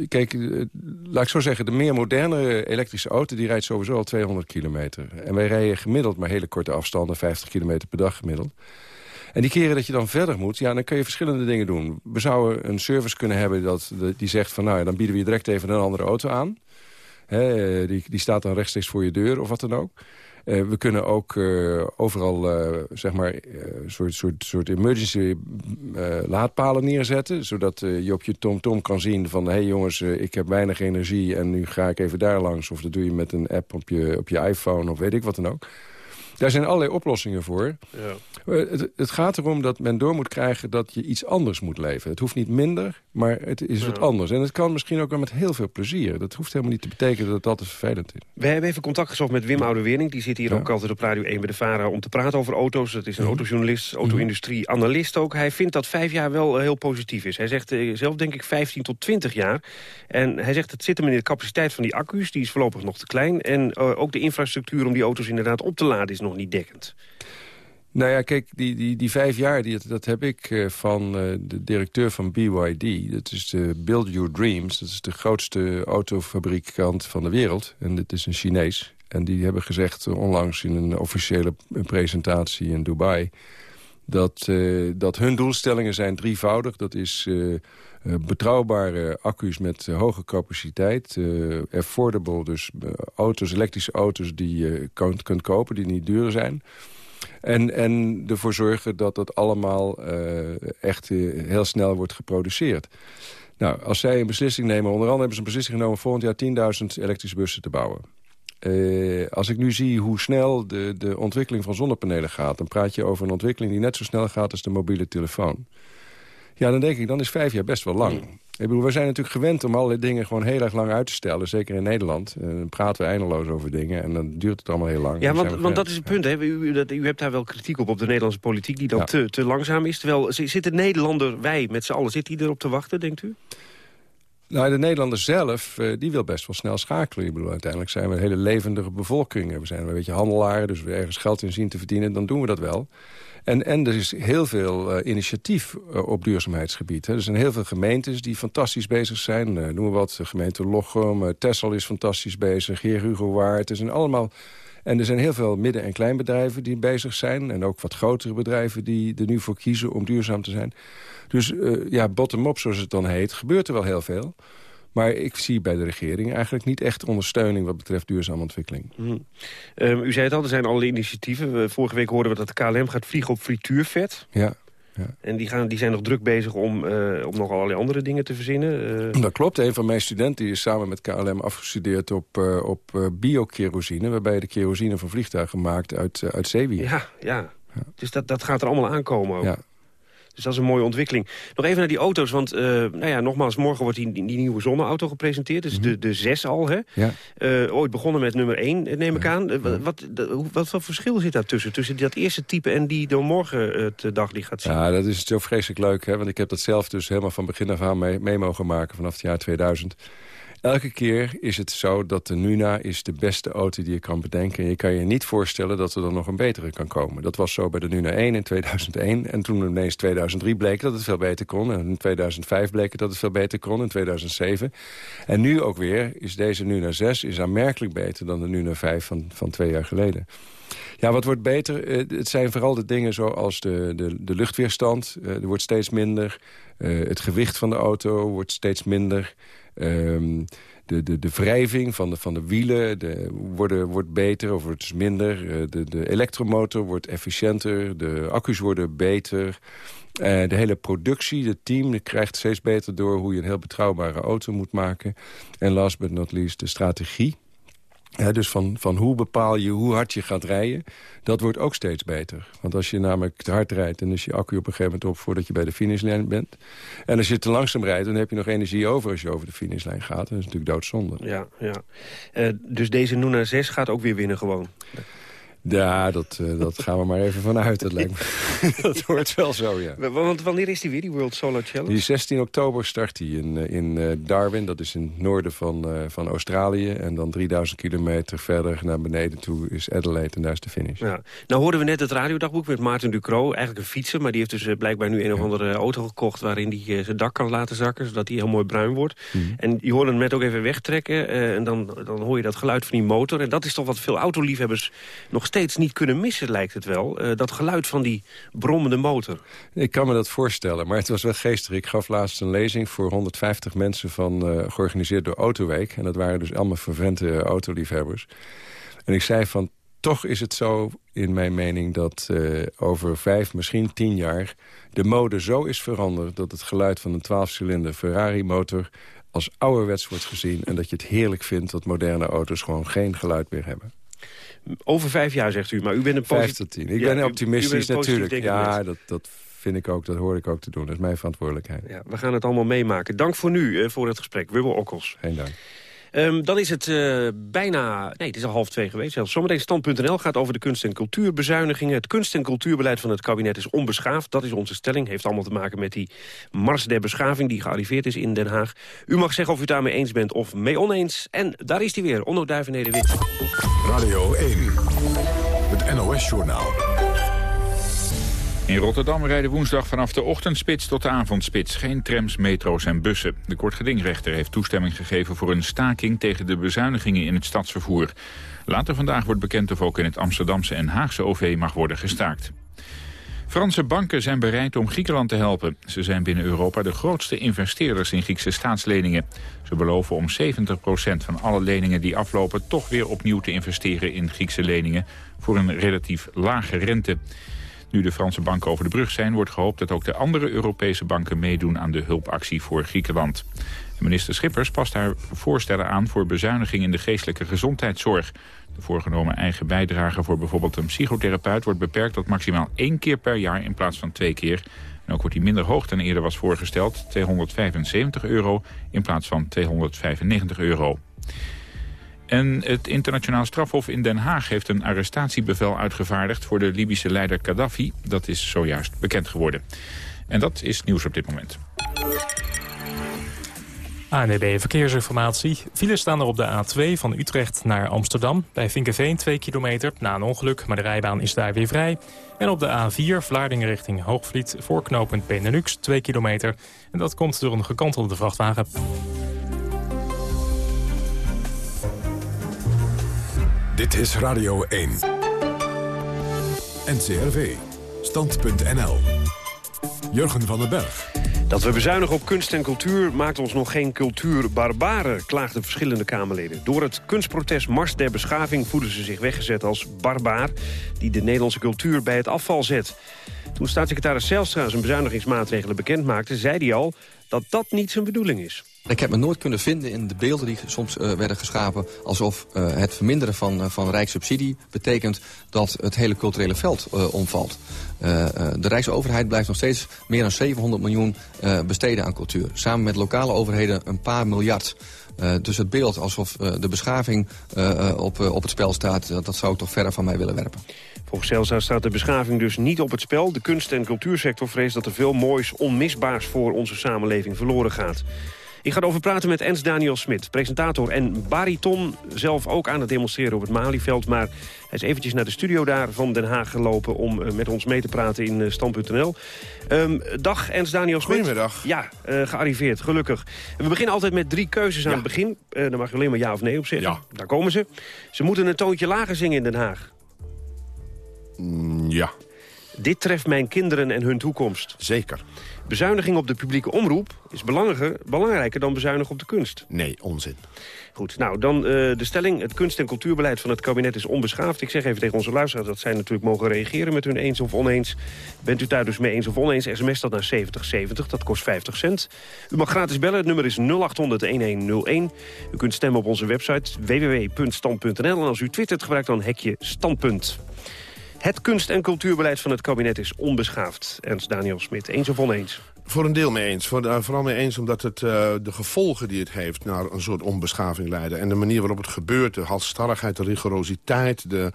Kijk, eh, laat ik zo zeggen, de meer moderne elektrische auto... die rijdt sowieso al 200 kilometer. En wij rijden gemiddeld maar hele korte afstanden... 50 kilometer per dag gemiddeld. En die keren dat je dan verder moet, ja, dan kun je verschillende dingen doen. We zouden een service kunnen hebben dat, die zegt van... nou ja, dan bieden we je direct even een andere auto aan. He, die, die staat dan rechtstreeks voor je deur of wat dan ook. Uh, we kunnen ook uh, overal zeg maar, een soort, soort, soort emergency laadpalen neerzetten. Zodat je op je TomTom -tom kan zien van... hey jongens, ik heb weinig energie en nu ga ik even daar langs. Of dat doe je met een app op je, op je iPhone of weet ik wat dan ook. Daar zijn allerlei oplossingen voor. Ja. Eh, het, het, gaat erom dat men door moet krijgen dat je iets anders moet leven. Het hoeft niet minder, maar het is wat anders. En het kan misschien ook wel met heel veel plezier. Dat hoeft helemaal niet te betekenen dat het altijd vervelend is. We hebben even contact gezocht met Wim Oudewering. Die zit hier ook altijd op Radio 1 bij de VARA om te praten over auto's. Het is een mm autojournalist, auto-industrie, analist ook. Hij vindt dat vijf jaar wel heel positief is. Hij zegt uh, zelf denk ik 15 tot 20 jaar. En hij zegt het zit hem in de capaciteit van die accu's. Die is voorlopig nog te klein. En uh, ook de infrastructuur om die auto's inderdaad op te laden is nog niet dekkend. Nou ja, kijk, die, die, die vijf jaar, die, dat heb ik uh, van uh, de directeur van BYD. Dat is de Build Your Dreams. Dat is de grootste autofabrikant van de wereld. En dit is een Chinees. En die hebben gezegd uh, onlangs in een officiële presentatie in Dubai... dat, dat hun doelstellingen zijn drievoudig. Dat is betrouwbare accu's met hoge capaciteit. affordable, dus auto's, elektrische auto's die je kunt, kunt kopen, die niet duur zijn... En, en ervoor zorgen dat dat allemaal echt heel snel wordt geproduceerd. Nou, als zij een beslissing nemen... onder andere hebben ze een beslissing genomen... volgend jaar 10.000 elektrische bussen te bouwen. Als ik nu zie hoe snel de, de ontwikkeling van zonnepanelen gaat... dan praat je over een ontwikkeling die net zo snel gaat als de mobiele telefoon. Ja, dan denk ik, dan is vijf jaar best wel lang. Ik bedoel, we zijn natuurlijk gewend om allerlei dingen gewoon heel erg lang uit te stellen. Zeker in Nederland. Uh, dan praten we eindeloos over dingen en dan duurt het allemaal heel lang. Ja, want, want dat is het punt. Hè? U, dat, u hebt daar wel kritiek op, op de Nederlandse politiek... die dan ja. te, te langzaam is. Terwijl zit de Nederlander, wij met z'n allen, zit die erop te wachten, denkt u? Nou, de Nederlander zelf, uh, die wil best wel snel schakelen. Ik bedoel, uiteindelijk zijn we een hele levendige bevolking. We zijn een beetje handelaren, dus we ergens geld in zien te verdienen. Dan doen we dat wel. En, en er is heel veel uh, initiatief uh, op duurzaamheidsgebied. Hè. Er zijn heel veel gemeentes die fantastisch bezig zijn. Uh, noem maar wat, de gemeente Lochem, Tessel is fantastisch bezig, Heer Hugo Waard. Er zijn allemaal... En er zijn heel veel midden- en kleinbedrijven die bezig zijn. En ook wat grotere bedrijven die er nu voor kiezen om duurzaam te zijn. Dus ja, bottom-up, zoals het dan heet, gebeurt er wel heel veel. Maar ik zie bij de regering eigenlijk niet echt ondersteuning... wat betreft duurzame ontwikkeling. Mm. Um, u zei het al, er zijn allerlei initiatieven. Vorige week hoorden we dat de KLM gaat vliegen op frituurvet. Ja. Ja. En die, gaan, die zijn nog druk bezig om, uh, om nog allerlei andere dingen te verzinnen. Uh... Dat klopt. Een van mijn studenten die is samen met KLM afgestudeerd op, uh, op biokerosine. Waarbij de kerosine van vliegtuigen maakt uit, uit zeewier. Ja, ja. ja. Dus dat, dat gaat er allemaal aankomen ook. Ja. Dus dat is een mooie ontwikkeling. Nog even naar die auto's, want uh, nou ja, nogmaals, morgen wordt die, die, nieuwe zonneauto gepresenteerd. Dus mm -hmm. de, de 6 al, hè? Ja. Uh, ooit begonnen met nummer 1, neem ik aan. Uh, wat, wat, wat voor verschil zit daar tussen? Tussen dat eerste type en die door morgen het daglicht gaat zien? Ja, dat is zo vreselijk leuk, hè? Want ik heb dat zelf dus helemaal van begin af aan mee, mee mogen maken vanaf het jaar 2000. Elke keer is het zo dat de Nuna is de beste auto die je kan bedenken. En je kan je niet voorstellen dat er dan nog een betere kan komen. Dat was zo bij de Nuna 1 in 2001. En toen ineens 2003 bleek dat het veel beter kon. En in 2005 bleek dat het veel beter kon. In 2007. En nu ook weer is deze Nuna 6 is aanmerkelijk beter dan de Nuna 5 van, van twee jaar geleden. Ja, wat wordt beter? Het zijn vooral de dingen zoals de, de, de luchtweerstand. Er wordt steeds minder. Het gewicht van de auto wordt steeds minder. Um, de, de, de wrijving van de, van de wielen de, worden, wordt beter of wordt minder. De, de elektromotor wordt efficiënter. De accu's worden beter. Uh, de hele productie, het team, krijgt steeds beter door... hoe je een heel betrouwbare auto moet maken. En last but not least de strategie. Dus van, van hoe bepaal je hoe hard je gaat rijden, dat wordt ook steeds beter. Want als je namelijk te hard rijdt, dan is je accu op een gegeven moment op voordat je bij de finishlijn bent. En als je te langzaam rijdt, dan heb je nog energie over als je over de finishlijn gaat. Dat is natuurlijk doodzonde. Ja, ja. Uh, dus deze Nuna 6 gaat ook weer winnen gewoon? Ja, dat, eh, dat gaan we maar even vanuit. Dat, lijkt me. dat hoort wel zo, ja. Want wanneer is die weer, die World Solar Challenge? Die 16 oktober start hij in, eh, in eh, Darwin. Dat is in het noorden van, van Australië. En dan 3000 kilometer verder naar beneden toe is Adelaide. En daar is de finish. Ja. Nou hoorden we net het radiodagboek met Maarten Ducro. Eigenlijk een fietser, maar die heeft dus blijkbaar nu een of andere auto gekocht... waarin hij zijn dak kan laten zakken, zodat hij heel mooi bruin wordt. Mhm. En je hoorde hem net ook even wegtrekken. en dan, dan hoor je dat geluid van die motor. En dat is toch wat veel autoliefhebbers nog steeds niet kunnen missen, lijkt het wel. Uh, dat geluid van die brommende motor. Ik kan me dat voorstellen, maar het was wel geestig. Ik gaf laatst een lezing voor 150 mensen van, uh, georganiseerd door Autoweek. En dat waren dus allemaal vervente autoliefhebbers. En ik zei van, toch is het zo, in mijn mening, dat over vijf, misschien tien jaar... de mode zo is veranderd dat het geluid van een 12-cilinder Ferrari-motor als ouderwets wordt gezien... en dat je het heerlijk vindt dat moderne auto's gewoon geen geluid meer hebben. Over vijf jaar, zegt u, maar u bent een Vijf tot tien. Ik ben optimistisch natuurlijk. Ja, dat, dat vind ik ook, dat hoor ik ook te doen. Dat is mijn verantwoordelijkheid. Ja, we gaan het allemaal meemaken. Dank voor nu, uh, voor het gesprek. Wibbel Okkels. Geen dank. Um, dan is het uh, bijna... Nee, het is al half twee geweest. Zometeen stand.nl gaat over de kunst- en cultuurbezuinigingen. Het kunst- en cultuurbeleid van het kabinet is onbeschaafd. Dat is onze stelling. Heeft allemaal te maken met die mars der beschaving... die gearriveerd is in Den Haag. U mag zeggen of u daarmee eens bent of mee oneens. En daar is hij weer, Onno Duivenede-Wit. Radio 1, het NOS-journaal. In Rotterdam rijden woensdag vanaf de ochtendspits tot de avondspits geen trams, metro's en bussen. De kortgedingrechter heeft toestemming gegeven voor een staking tegen de bezuinigingen in het stadsvervoer. Later vandaag wordt bekend of ook in het Amsterdamse en Haagse OV mag worden gestaakt. Franse banken zijn bereid om Griekenland te helpen. Ze zijn binnen Europa de grootste investeerders in Griekse staatsleningen. Ze beloven om 70% van alle leningen die aflopen... toch weer opnieuw te investeren in Griekse leningen... voor een relatief lage rente. Nu de Franse banken over de brug zijn, wordt gehoopt dat ook de andere Europese banken meedoen aan de hulpactie voor Griekenland. minister Schippers past haar voorstellen aan voor bezuiniging in de geestelijke gezondheidszorg. De voorgenomen eigen bijdrage voor bijvoorbeeld een psychotherapeut wordt beperkt tot maximaal één keer per jaar in plaats van twee keer. En ook wordt die minder hoog dan eerder was voorgesteld, 275 euro in plaats van 295 euro. En het internationaal strafhof in Den Haag heeft een arrestatiebevel uitgevaardigd voor de Libische leider Gaddafi. Dat is zojuist bekend geworden. En dat is nieuws op dit moment. ANDB Verkeersinformatie. Files staan er op de A2 van Utrecht naar Amsterdam. Bij Vinkenveen 2 kilometer na een ongeluk, maar de rijbaan is daar weer vrij. En op de A4 Vlaardingen richting Hoogvliet voor knooppunt Benelux 2 kilometer. En dat komt door een gekantelde vrachtwagen. Dit is Radio 1. NCRV. Stand.nl. Jurgen van den Berg. Dat we bezuinigen op kunst en cultuur maakt ons nog geen cultuurbarbaren, klaagden verschillende Kamerleden. Door het kunstprotest Mars der Beschaving voelen ze zich weggezet als barbaar... die de Nederlandse cultuur bij het afval zet. Toen staatssecretaris Zijlstra zijn bezuinigingsmaatregelen bekend maakte... zei hij al dat dat niet zijn bedoeling is. Ik heb me nooit kunnen vinden in de beelden die soms uh, werden geschapen... alsof uh, het verminderen van, uh, van rijkssubsidie betekent dat het hele culturele veld omvalt. de Rijksoverheid blijft nog steeds meer dan 700 miljoen besteden aan cultuur. Samen met lokale overheden een paar miljard. Dus het beeld alsof de beschaving op, op het spel staat... dat zou ik toch verder van mij willen werpen. Volgens Celsa staat de beschaving dus niet op het spel. De kunst- en cultuursector vreest dat er veel moois onmisbaars voor onze samenleving verloren gaat. Ik ga erover praten met Ens Daniel Smit, presentator en bariton. Zelf ook aan het demonstreren op het Malieveld. Maar hij is eventjes naar de studio daar van Den Haag gelopen... om uh, met ons mee te praten in uh, Stand.nl. Um, dag, Ens Daniel Smit. Goedemiddag. Ja, uh, gearriveerd, gelukkig. We beginnen altijd met drie keuzes aan het begin. daar mag je alleen maar ja of nee op zeggen. Ja. Daar komen ze. Ze moeten een toontje lager zingen in Den Haag. Mm, ja. Dit treft mijn kinderen en hun toekomst. Zeker. Bezuiniging op de publieke omroep is belangrijker, dan bezuinigen op de kunst. Nee, onzin. Goed, nou dan uh, de stelling. Het kunst- en cultuurbeleid van het kabinet is onbeschaafd. Ik zeg even tegen onze luisteraars dat zij natuurlijk mogen reageren met hun eens of oneens. Bent u daar dus mee eens of oneens, sms dat naar 7070, dat kost 50 cent. U mag gratis bellen, het nummer is 0800-1101. U kunt stemmen op onze website www.stand.nl. En als u twittert, gebruikt dan hekje standpunt. Het kunst- en cultuurbeleid van het kabinet is onbeschaafd. Ernst Daniel Smit, eens of oneens? Voor een deel mee eens. Voor, uh, vooral mee eens omdat het, uh, de gevolgen die het heeft... naar een soort onbeschaving leiden. En de manier waarop het gebeurt, de halstarrigheid, de rigorositeit... de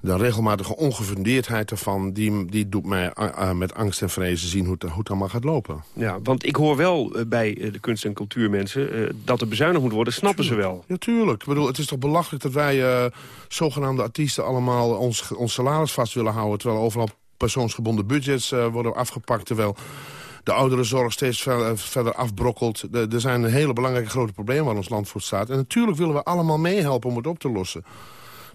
de regelmatige ongefundeerdheid ervan... die, die doet mij eh, eh, met angst en vrezen zien hoe het, hoe het allemaal gaat lopen. Ja, want ik hoor wel eh, bij de kunst- en cultuurmensen... dat er bezuinigd moet worden, snappen ze wel. Ja, tuurlijk. Ik bedoel, het is toch belachelijk dat wij zogenaamde artiesten... allemaal ons, ons salaris vast willen houden... terwijl overal persoonsgebonden budgets worden afgepakt... terwijl de ouderenzorg steeds ver- verder afbrokkelt. Er zijn hele belangrijke grote problemen waar ons land voor staat. En natuurlijk willen we allemaal meehelpen om het op te lossen.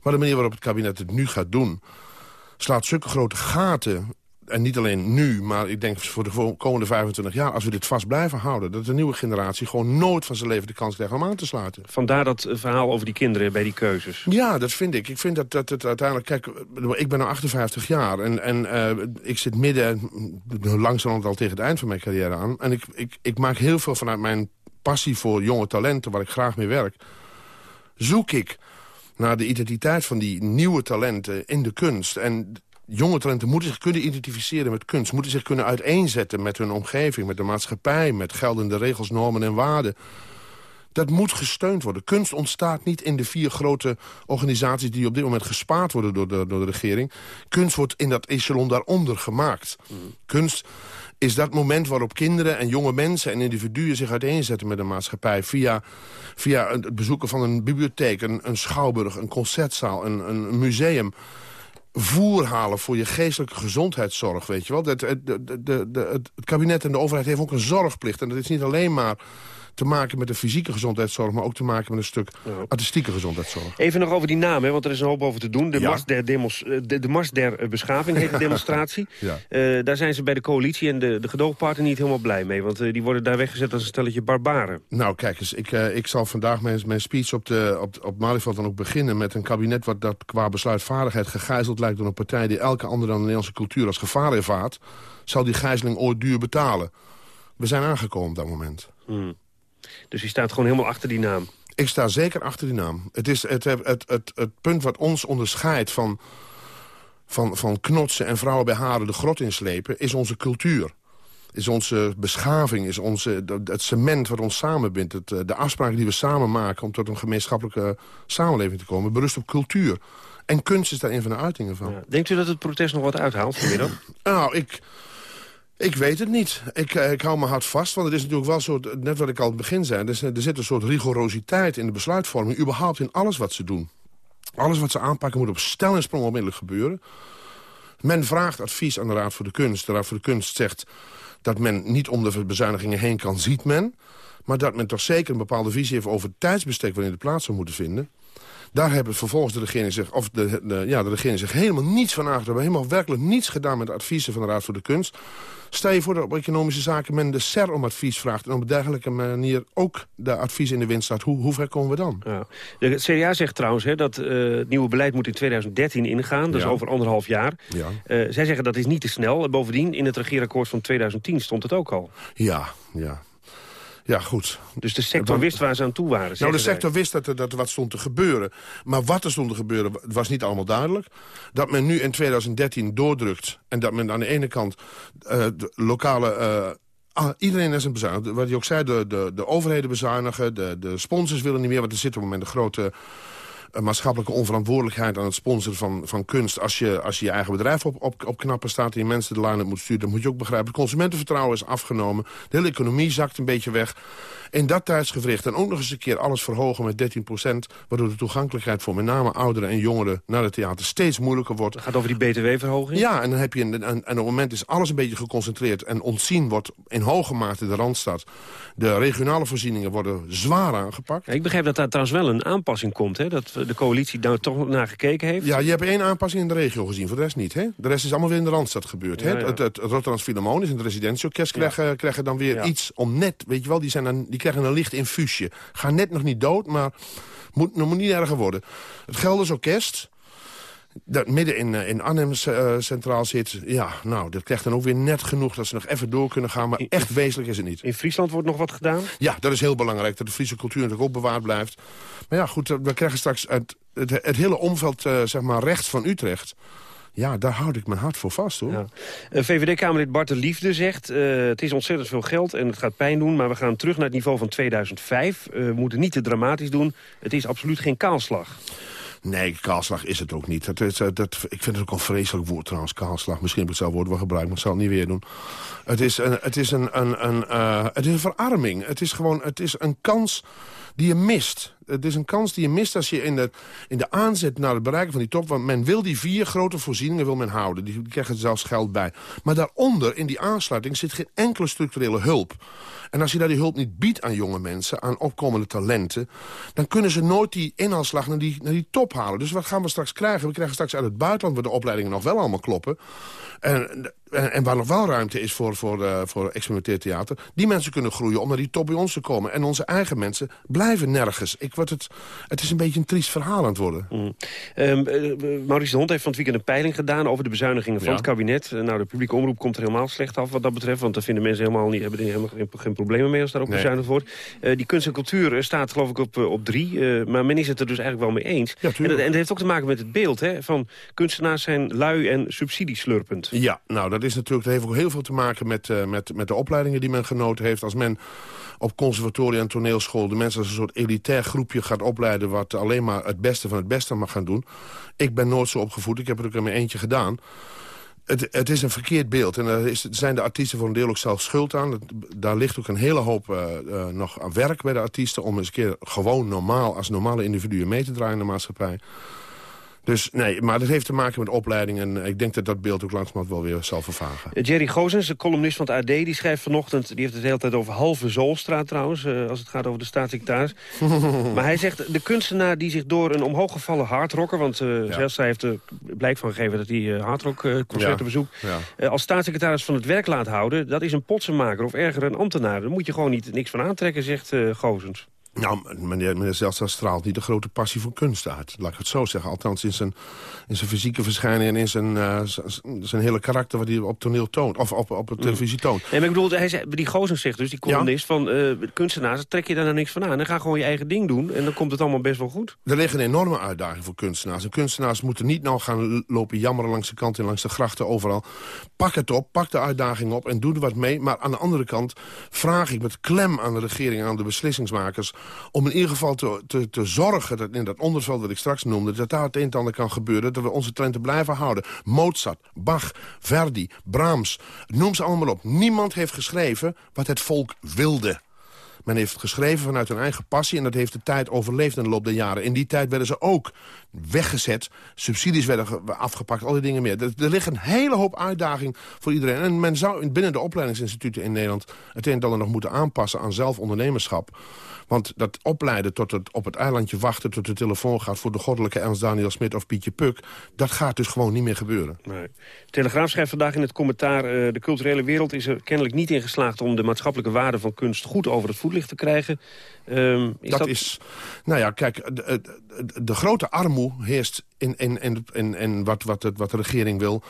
Maar de manier waarop het kabinet het nu gaat doen... slaat zulke grote gaten en niet alleen nu, maar ik denk voor de komende 25 jaar... als we dit vast blijven houden, dat de nieuwe generatie... gewoon nooit van zijn leven de kans krijgt om aan te sluiten. Vandaar dat verhaal over die kinderen bij die keuzes. Ja, dat vind ik. Ik vind dat, dat het uiteindelijk... Kijk, ik ben nu 58 jaar en, en eh, ik zit midden, langzamerhand al tegen het eind van mijn carrière aan. En ik, ik, ik maak heel veel vanuit mijn passie voor jonge talenten, waar ik graag mee werk. Zoek ik naar de identiteit van die nieuwe talenten in de kunst. En jonge talenten moeten zich kunnen identificeren met kunst. Moeten zich kunnen uiteenzetten met hun omgeving, met de maatschappij... met geldende regels, normen en waarden. Dat moet gesteund worden. Kunst ontstaat niet in de vier grote organisaties... die op dit moment gespaard worden door de, door de regering. Kunst wordt in dat echelon daaronder gemaakt. Kunst is dat moment waarop kinderen en jonge mensen en individuen zich uiteenzetten met de maatschappij. Via, via het bezoeken van een bibliotheek, een, een schouwburg, een concertzaal, een, een museum voer halen voor je geestelijke gezondheidszorg, weet je wel. Het, het, de, het kabinet en de overheid heeft ook een zorgplicht. En dat is niet alleen maar te maken met de fysieke gezondheidszorg... maar ook te maken met een stuk artistieke gezondheidszorg. Even nog over die naam, hè, want er is een hoop over te doen. De, Ja. Mars, der demos, eh, de, de Mars der eh, Beschaving heet de demonstratie. Ja. Eh, daar zijn ze bij de coalitie en de, de gedoogpartner niet helemaal blij mee. Want die worden daar weggezet als een stelletje barbaren. Nou, kijk eens, ik, ik zal vandaag mijn, mijn speech op, de, op, op Malieveld dan ook beginnen... met een kabinet wat dat qua besluitvaardigheid gegijzeld lijkt... door een partij die elke andere dan de Nederlandse cultuur als gevaar ervaart... zal die gijzeling ooit duur betalen. We zijn aangekomen op dat moment. Hmm. Dus die staat gewoon helemaal achter die naam. Ik sta zeker achter die naam. Het, is het, het, het, het, punt wat ons onderscheidt van, van, van knotsen en vrouwen bij haren de grot inslepen... is onze cultuur. Is onze beschaving, is onze, het cement wat ons samenbindt. Het, eh, de afspraken die we samen maken om tot een gemeenschappelijke samenleving te komen... berust op cultuur. En kunst is daar een van de uitingen van. Denkt u dat het protest nog wat uithaalt vanmiddag? Nou, ik, ik weet het niet. Ik, eh, ik hou me hard vast, want het is natuurlijk wel zo... net wat ik al het begin zei, er, is- er zit een soort rigorositeit in de besluitvorming... überhaupt in alles wat ze doen. Alles wat ze aanpakken moet op stel en sprong onmiddellijk gebeuren. Men vraagt advies aan de Raad voor de Kunst. De Raad voor de Kunst zegt dat men niet om de bezuinigingen heen kan, ziet men. Maar dat men toch zeker een bepaalde visie heeft over het tijdsbestek... waarin het plaats zou moeten vinden. Daar hebben vervolgens de regering zich, of de, de, ja, de regering zich helemaal niets van hebben helemaal werkelijk niets gedaan met de adviezen van de Raad voor de Kunst. Stel je voor dat op economische zaken men de SER om advies vraagt... en op een dergelijke manier ook de advies in de wind staat. Hoe, hoe ver komen we dan? Ja. De CDA zegt trouwens hè, dat eh, het nieuwe beleid moet in 2013 ingaan. Dat is Ja. over anderhalf jaar. Ja. Eh, zij zeggen dat is niet te snel. En Bovendien, in het regeerakkoord van 2010 stond het ook al. Ja, ja. Ja, goed. Dus de sector wist waar ze aan toe waren. Nou, de sector wist dat er, dat er wat stond te gebeuren. Maar wat er stond te gebeuren was niet allemaal duidelijk. Dat men nu in 2013 doordrukt... en dat men aan de ene kant eh, de lokale... eh, ah, iedereen is een bezuinigd. Wat je ook zei, de, de, de overheden bezuinigen... De, de sponsors willen niet meer, want er zit op het moment een grote... maatschappelijke onverantwoordelijkheid aan het sponsoren van, van kunst. Als je, als je je eigen bedrijf op, op, op knappen staat... en je mensen de line-up moet sturen, dan moet je ook begrijpen... het consumentenvertrouwen is afgenomen. De hele economie zakt een beetje weg. In dat tijdsgevricht en ook nog eens een keer alles verhogen met 13% waardoor de toegankelijkheid voor met name ouderen en jongeren... naar het theater steeds moeilijker wordt. Het gaat over die btw-verhoging? Ja, en dan heb je een, en, en op het moment is alles een beetje geconcentreerd... en ontzien wordt in hoge mate de Randstad. De regionale voorzieningen worden zwaar aangepakt. Ja, ik begrijp dat daar trouwens wel een aanpassing komt. Hè? Dat de coalitie daar toch naar gekeken heeft. Ja, je hebt één aanpassing in de regio gezien, voor de rest niet. Hè? De rest is allemaal weer in de Randstad gebeurd. Hè? Ja. Het, het, Rotterdams Philharmonisch en het Residentieorkest krijgen, krijgen dan weer iets om net... Weet je wel, die, zijn dan, die krijgen een licht infuusje. Gaan net nog niet dood, maar moet, nog moet niet erger worden. Het Gelders Orkest... Dat midden in, eh, in Arnhem eh, centraal zit, ja, nou, dat krijgt dan ook weer net genoeg dat ze nog even door kunnen gaan. Maar echt wezenlijk is het niet. In Friesland wordt nog wat gedaan? Ja, dat is heel belangrijk, dat de Friese cultuur natuurlijk ook bewaard blijft. Maar ja, goed, eh, we krijgen straks het, het, het hele omveld, zeg maar, rechts van Utrecht. Ja, daar houd ik mijn hart voor vast, hoor. Ja. VVD-Kamerlid Bart de Liefde zegt... het is ontzettend veel geld en het gaat pijn doen... maar we gaan terug naar het niveau van 2005. Eh, we moeten niet te dramatisch doen. Het is absoluut geen kaalslag. Nee, kaalslag is het ook niet. Dat is, eh, dat, ik vind het ook een vreselijk woord trouwens, kaalslag. Misschien heb ik het zelf woord wel gebruikt, maar ik zal het niet weer doen. Het is een, het is een, een, een, uh, het is een verarming. Het is gewoon het is een kans die je mist. Het is een kans die je mist als je in de, in de aanzet naar het bereiken van die top... want men wil die vier grote voorzieningen wil men houden. Die, krijgen er zelfs geld bij. Maar daaronder, in die aansluiting, zit geen enkele structurele hulp. En als je daar die hulp niet biedt aan jonge mensen, aan opkomende talenten... dan kunnen ze nooit die inhaalslag naar die, naar die top halen. Dus wat gaan we straks krijgen? We krijgen straks uit het buitenland... waar de opleidingen nog wel allemaal kloppen... En, en, waar nog wel ruimte is voor, voor, uh, voor theater... die mensen kunnen groeien om naar die top bij ons te komen. En onze eigen mensen blijven nergens. Word het, het is een beetje een triest verhaal aan het worden. Mm. Um, Maurice de Hond heeft van het weekend een peiling gedaan... over de bezuinigingen van het kabinet. nou, de publieke omroep komt er helemaal slecht af wat dat betreft... want daar vinden mensen helemaal niet, hebben er helemaal geen, geen problemen mee... als daarop nee. bezuinigd wordt. Uh, die kunst en cultuur staat geloof ik op, op drie. Maar men is het er dus eigenlijk wel mee eens. Ja, en, en dat heeft ook te maken met het beeld hè, van kunstenaars zijn lui en subsidieslurpend. Ja, nou, dat is natuurlijk, dat heeft ook heel veel te maken met, met, met de opleidingen die men genoten heeft. Als men op conservatoria en toneelschool de mensen als een soort elitair groepje gaat opleiden... wat alleen maar het beste van het beste mag gaan doen. Ik ben nooit zo opgevoed, ik heb het ook in mijn eentje gedaan. Het, het, is een verkeerd beeld. En daar zijn de artiesten voor een deel ook zelf schuld aan. Daar ligt ook een hele hoop uh, uh, nog aan werk bij de artiesten... om eens een keer gewoon normaal, als normale individuen mee te draaien in de maatschappij. Dus nee, maar dat heeft te maken met opleiding. En ik denk dat dat beeld ook langzamerhand wel weer zal vervagen. Jerry Gozens, de columnist van het AD, die schrijft vanochtend... die heeft het de hele tijd over halve Zoolstraat trouwens... Uh, als het gaat over de staatssecretaris. maar hij zegt, de kunstenaar die zich door een omhooggevallen hardrocker... want uh, ja. zelfs hij heeft er blijk van gegeven dat hij uh, hardrockconcerten ja. bezoekt... Ja. als staatssecretaris van het werk laat houden... dat is een potsenmaker of erger een ambtenaar. Daar moet je gewoon niet, niks van aantrekken, zegt Gozens. Nou, meneer, meneer Zelstra straalt niet de grote passie voor kunst uit. Laat ik het zo zeggen. Althans in zijn, in zijn fysieke verschijning en in zijn, uh, zijn hele karakter... wat hij op toneel toont, of op, op de televisie toont. Nee, maar ik bedoel, hij zei, die gozer zegt dus, die columnist... Ja? van uh, kunstenaars, trek je daar nou niks van aan. En ga gewoon je eigen ding doen en dan komt het allemaal best wel goed. Er liggen een enorme uitdaging voor kunstenaars. En kunstenaars moeten niet nou gaan lopen jammeren langs de kant en langs de grachten overal. Pak het op, pak de uitdaging op en doe er wat mee. Maar aan de andere kant vraag ik met klem aan de regering en aan de beslissingsmakers om in ieder geval te, te, te zorgen dat in dat onderveld dat ik straks noemde... dat daar het een en ander kan gebeuren, dat we onze trenden blijven houden. Mozart, Bach, Verdi, Brahms, noem ze allemaal op. Niemand heeft geschreven wat het volk wilde. Men heeft geschreven vanuit hun eigen passie... en dat heeft de tijd overleefd in de loop der jaren. In die tijd werden ze ook weggezet. Subsidies werden afgepakt, al die dingen meer. Er, er ligt een hele hoop uitdaging voor iedereen. En men zou binnen de opleidingsinstituten in Nederland... het een en ander nog moeten aanpassen aan zelfondernemerschap. Want dat opleiden tot het op het eilandje wachten... tot de telefoon gaat voor de goddelijke Ernst Daniel Smit of Pietje Puk... dat gaat dus gewoon niet meer gebeuren. Nee. Telegraaf schrijft vandaag in het commentaar... Uh, de culturele wereld is er kennelijk niet in geslaagd... om de maatschappelijke waarde van kunst goed over het voetlicht te krijgen. Um, is dat, dat, is... Nou ja, kijk, de, de, de grote armoe heerst in, in, in, in, in wat, wat, wat de regering wil.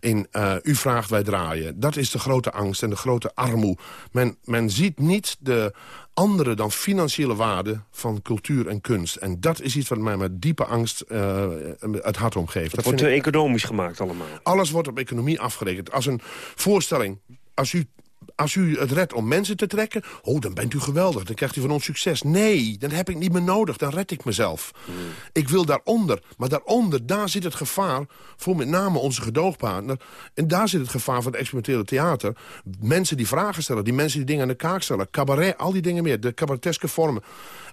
In uh, u vraagt, wij draaien. Dat is de grote angst en de grote armoe. Men, men ziet niet de andere dan financiële waarde van cultuur en kunst. En dat is iets wat mij met diepe angst uh, het hart omgeeft. Het wordt te economisch gemaakt allemaal. Alles wordt op economie afgerekend. Als een voorstelling, als u als u het redt om mensen te trekken... oh, dan bent u geweldig, dan krijgt u van ons succes. Nee, dan heb ik niet meer nodig, dan red ik mezelf. Hmm. Ik wil daaronder, maar daaronder, daar zit het gevaar... voor met name onze gedoogpartner. En daar zit het gevaar van het experimentele theater. Mensen die vragen stellen, die mensen die dingen aan de kaak stellen... cabaret, al die dingen meer, de cabareteske vormen.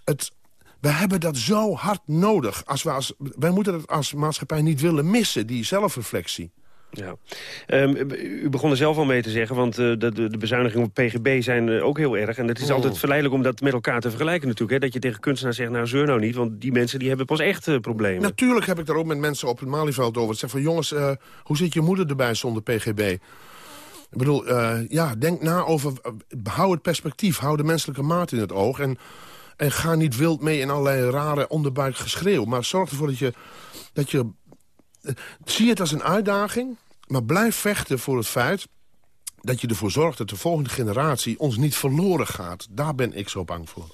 Het, we hebben dat zo hard nodig. Als we als, wij moeten het als maatschappij niet willen missen, die zelfreflectie. Ja. Um, u begon er zelf al mee te zeggen, want uh, de, de, bezuinigingen op PGB zijn uh, ook heel erg. En het is oh. altijd verleidelijk om dat met elkaar te vergelijken natuurlijk. Hè? Dat je tegen kunstenaars zegt, nou zeur nou niet, want die mensen die hebben pas echt uh, problemen. Natuurlijk heb ik daar ook met mensen op het Malieveld over. Zeg van jongens, hoe zit je moeder erbij zonder PGB? Ik bedoel, ja, denk na over, hou het perspectief, hou de menselijke maat in het oog. En, en ga niet wild mee in allerlei rare onderbuik geschreeuw. Maar zorg ervoor dat je, dat je zie het als een uitdaging. Maar blijf vechten voor het feit dat je ervoor zorgt dat de volgende generatie ons niet verloren gaat. Daar ben ik zo bang voor.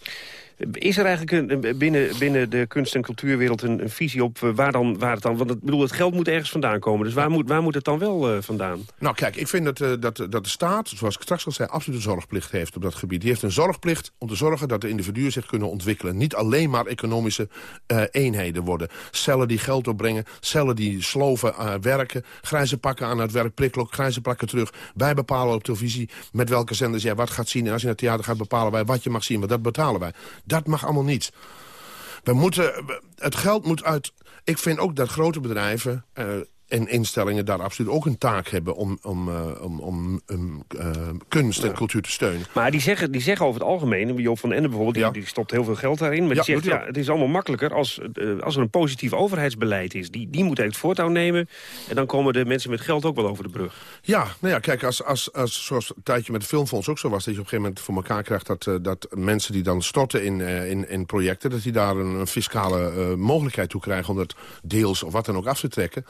Is er eigenlijk binnen, binnen de kunst- en cultuurwereld een, visie op eh, waar, dan, waar het dan... Want het, bedoel, het geld moet ergens vandaan komen. Dus waar moet, waar moet het dan wel uh, vandaan? Nou kijk, ik vind dat, uh, dat, dat de staat, zoals ik straks al zei... absoluut een zorgplicht heeft op dat gebied. Die heeft een zorgplicht om te zorgen dat de individuen zich kunnen ontwikkelen. Niet alleen maar economische eenheden worden. Cellen die geld opbrengen, cellen die sloven werken... grijze pakken aan het werk, prikklok, grijze pakken terug. Wij bepalen op televisie met welke zenders jij wat gaat zien. En als je naar het theater gaat, bepalen wij wat je mag zien. Want dat betalen wij. Dat mag allemaal niet. We moeten, het geld moet uit... Ik vind ook dat grote bedrijven... Uh, en instellingen daar absoluut ook een taak hebben om, om, uh, om, om um, uh, kunst en ja. cultuur te steunen. Maar die zeggen, die zeggen over het algemeen, Joop van Ende bijvoorbeeld, die, ja. die stopt heel veel geld daarin. Maar ja, die zegt, ja, het is allemaal makkelijker als, uh, als er een positief overheidsbeleid is. Die, die moet echt voortouw nemen en dan komen de mensen met geld ook wel over de brug. Ja, nou ja, kijk, als, als, als, zoals een tijdje met de filmfonds ook zo was... dat je op een gegeven moment voor elkaar krijgt dat, dat mensen die dan storten in, in, in projecten... dat die daar een, een fiscale mogelijkheid toe krijgen om dat deels of wat dan ook af te trekken...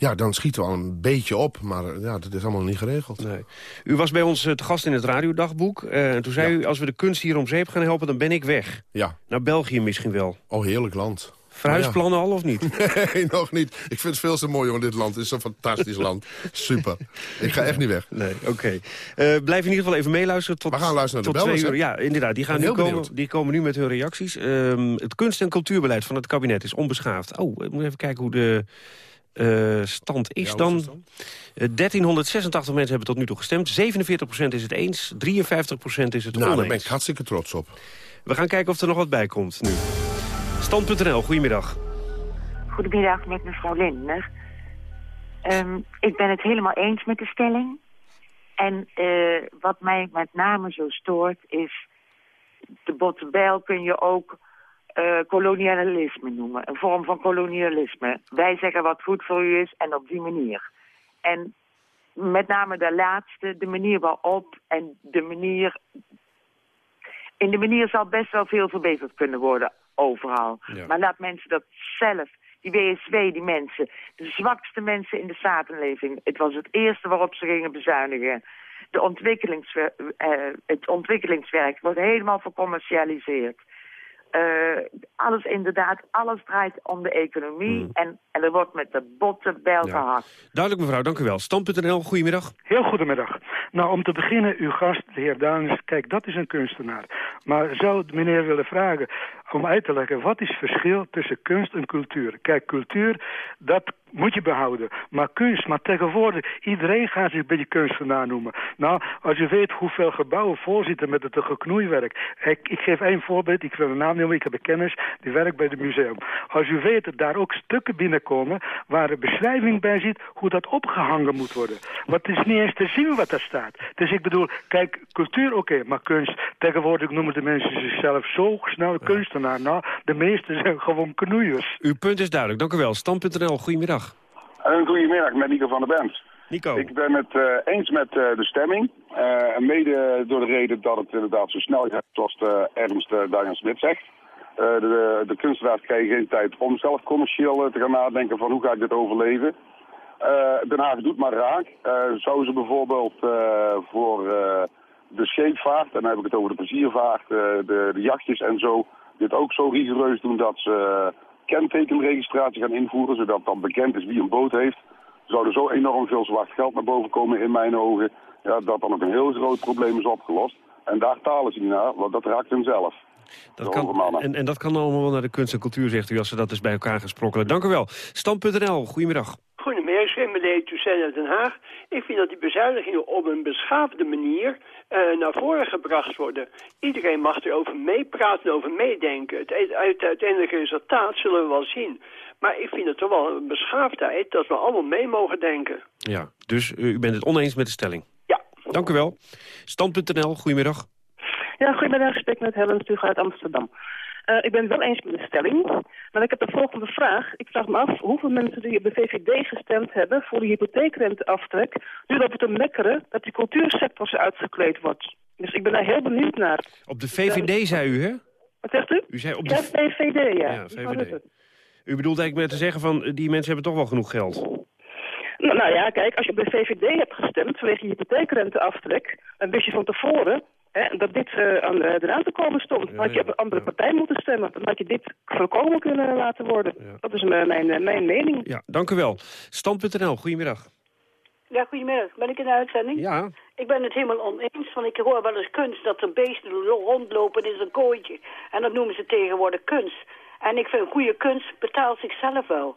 Ja, dan schieten we al een beetje op, maar ja, dat is allemaal niet geregeld. Nee. U was bij ons te gast in het radiodagboek. Uh, toen zei ja. u, als we de kunst hier om zeep gaan helpen, dan ben ik weg. Ja. Naar België misschien wel. Oh, heerlijk land. Verhuisplannen ja. al of niet? Nee, nog niet. Ik vind het veel te mooi, om dit land. Het is een fantastisch land. Super. Ik ga echt niet weg. Nee, oké. Okay. Uh, blijf in ieder geval even meeluisteren. Tot, We gaan luisteren naar tot de bellers, twee uur. Ja, inderdaad. Die, gaan nu komen, die komen nu met hun reacties. Uh, het kunst- en cultuurbeleid van het kabinet is onbeschaafd. Oh, ik moet even kijken hoe de... Uh, stand is ja, dan... Is uh, 1386 mensen hebben tot nu toe gestemd. 47% is het eens, 53% is het nou, oneens. daar ben ik hartstikke trots op. We gaan kijken of er nog wat bij komt nu. Stand.nl, goedemiddag. Goedemiddag met mevrouw Lindner. Um, ik ben het helemaal eens met de stelling. En uh, wat mij met name zo stoort is... de bottenbijl kun je ook uh, kolonialisme noemen. Een vorm van kolonialisme. Wij zeggen wat goed voor u is en op die manier. En met name de laatste, de manier waarop en de manier... In de manier zal best wel veel verbeterd kunnen worden overal. Ja. Maar laat mensen dat zelf, die WSW, die mensen... de zwakste mensen in de samenleving... het was het eerste waarop ze gingen bezuinigen... De ontwikkelingswer uh, het ontwikkelingswerk wordt helemaal vercommercialiseerd. Uh, alles inderdaad, alles draait om de economie hmm. en, en er wordt met de botten bij elkaar ja. gehakt. Duidelijk mevrouw, dank u wel. Stand.nl, goedemiddag. Heel goedemiddag. Nou, om te beginnen, uw gast, de heer Danis, kijk, dat is een kunstenaar. Maar zou de meneer willen vragen om uit te leggen, wat is het verschil tussen kunst en cultuur? Kijk, cultuur, dat moet je behouden. Maar kunst, maar tegenwoordig, iedereen gaat zich een beetje kunstenaar noemen. Nou, als je weet hoeveel gebouwen voorzitten met het geknoeiwerk. Ik, ik geef één voorbeeld, ik wil de naam noemen, ik heb een kennis, die werkt bij het museum. Als u weet dat daar ook stukken binnenkomen waar een beschrijving bij zit hoe dat opgehangen moet worden. Want het is niet eens te zien wat daar staat. Dus ik bedoel, kijk, cultuur oké, maar kunst, tegenwoordig noemen de mensen zichzelf zo snel kunstenaar. Nou, de meesten zijn gewoon knoeiers. Uw punt is duidelijk, dank u wel. Stand.nl, goedemiddag. Een goedemiddag met Nico van der Bent. Nico. Ik ben het uh, eens met uh, de stemming. Uh, mede door de reden dat het inderdaad zo snel gaat, zoals de Ernst Daniel Smit zegt. de, de kunstenaars krijgen geen tijd om zelf commercieel te gaan nadenken van hoe ga ik dit overleven. Den Haag doet maar raak. zou ze bijvoorbeeld voor de scheepvaart, en dan heb ik het over de pleziervaart, de, de jachtjes en zo, dit ook zo rigoureus doen dat ze kentekenregistratie gaan invoeren, zodat dan bekend is wie een boot heeft, zou er zo enorm veel zwart geld naar boven komen in mijn ogen, ja, dat dan ook een heel groot probleem is opgelost. En daar talen ze niet naar, want dat raakt hem zelf. Dat kan, en, en dat kan allemaal wel naar de kunst en cultuur, zegt u, als ze dat dus bij elkaar gesprokkelen. Dank u wel. Stand.nl, goedemiddag. Toussaint uit Den Haag. Ik vind dat die bezuinigingen op een beschaafde manier uh, naar voren gebracht worden. Iedereen mag erover meepraten, over meedenken. Het uit, uiteindelijke resultaat zullen we wel zien. Maar ik vind het toch wel een beschaafdheid dat we allemaal mee mogen denken. Ja, dus u bent het oneens met de stelling? Ja. Dank u wel. Stand.nl, goedemiddag. Ja, goedemiddag. Ik spreek met Helen Stug uit Amsterdam. Uh, ik ben het wel eens met de stelling, maar ik heb de volgende vraag. Ik vraag me af hoeveel mensen die op de VVD gestemd hebben voor de hypotheekrenteaftrek, nu dat we te mekkeren dat die cultuursector uitgekleed wordt. Dus ik ben daar heel benieuwd naar. Op de VVD zei u, hè? Wat zegt u? U zei op de... Ja, VVD, ja. ja VVD. U bedoelt eigenlijk met te zeggen van, die mensen hebben toch wel genoeg geld? Nou, nou ja, kijk, als je op de VVD hebt gestemd vanwege je hypotheekrenteaftrek, dan wist je van tevoren hè, dat dit uh, aan, uh, eraan te komen stond. Dan had je op een andere partij moeten stemmen. Dan had je dit voorkomen kunnen laten worden. Dat is mijn, mijn, mijn mening. Ja, dank u wel. Stand.nl, goedemiddag. Ja, goedemiddag. Ben ik in de uitzending? Ja. Ik ben het helemaal oneens, want ik hoor wel eens kunst dat er beesten rondlopen in zijn kooitje. En dat noemen ze tegenwoordig kunst. En ik vind goede kunst betaalt zichzelf wel.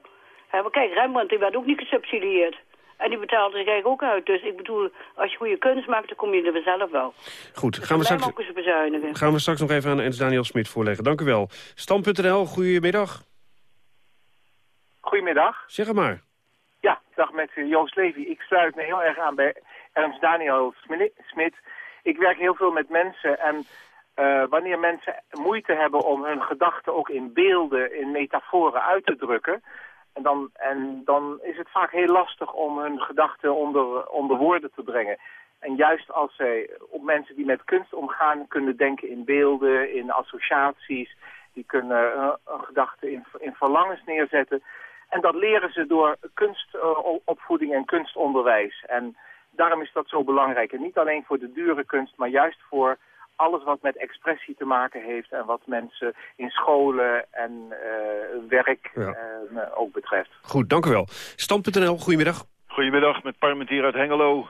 maar kijk, Rembrandt die werd ook niet gesubsidieerd. En die betaalt zich eigenlijk ook uit. Dus ik bedoel, als je goede kunst maakt, dan kom je er vanzelf wel. Goed, gaan we, straks, bezuinigen. gaan we straks nog even aan Ens Daniel Smit voorleggen. Dank u wel. Stam.nl, goedemiddag. Goedemiddag. Zeg het maar. Ja, dag met Joost Levy. Ik sluit me heel erg aan bij Ernst Daniel Smit. Ik werk heel veel met mensen en uh, wanneer mensen moeite hebben om hun gedachten ook in beelden, in metaforen uit te drukken... En dan, en dan is het vaak heel lastig om hun gedachten onder, onder woorden te brengen. En juist als zij op mensen die met kunst omgaan kunnen denken in beelden, in associaties... die kunnen uh, een gedachte in, in verlangens neerzetten... En dat leren ze door kunstopvoeding en kunstonderwijs. En daarom is dat zo belangrijk. En niet alleen voor de dure kunst, maar juist voor alles wat met expressie te maken heeft... en wat mensen in scholen en uh, werk uh, ook betreft. Goed, dank u wel. Stand.nl, goedemiddag. Goedemiddag, met Parmentier uit Hengelo. Uh,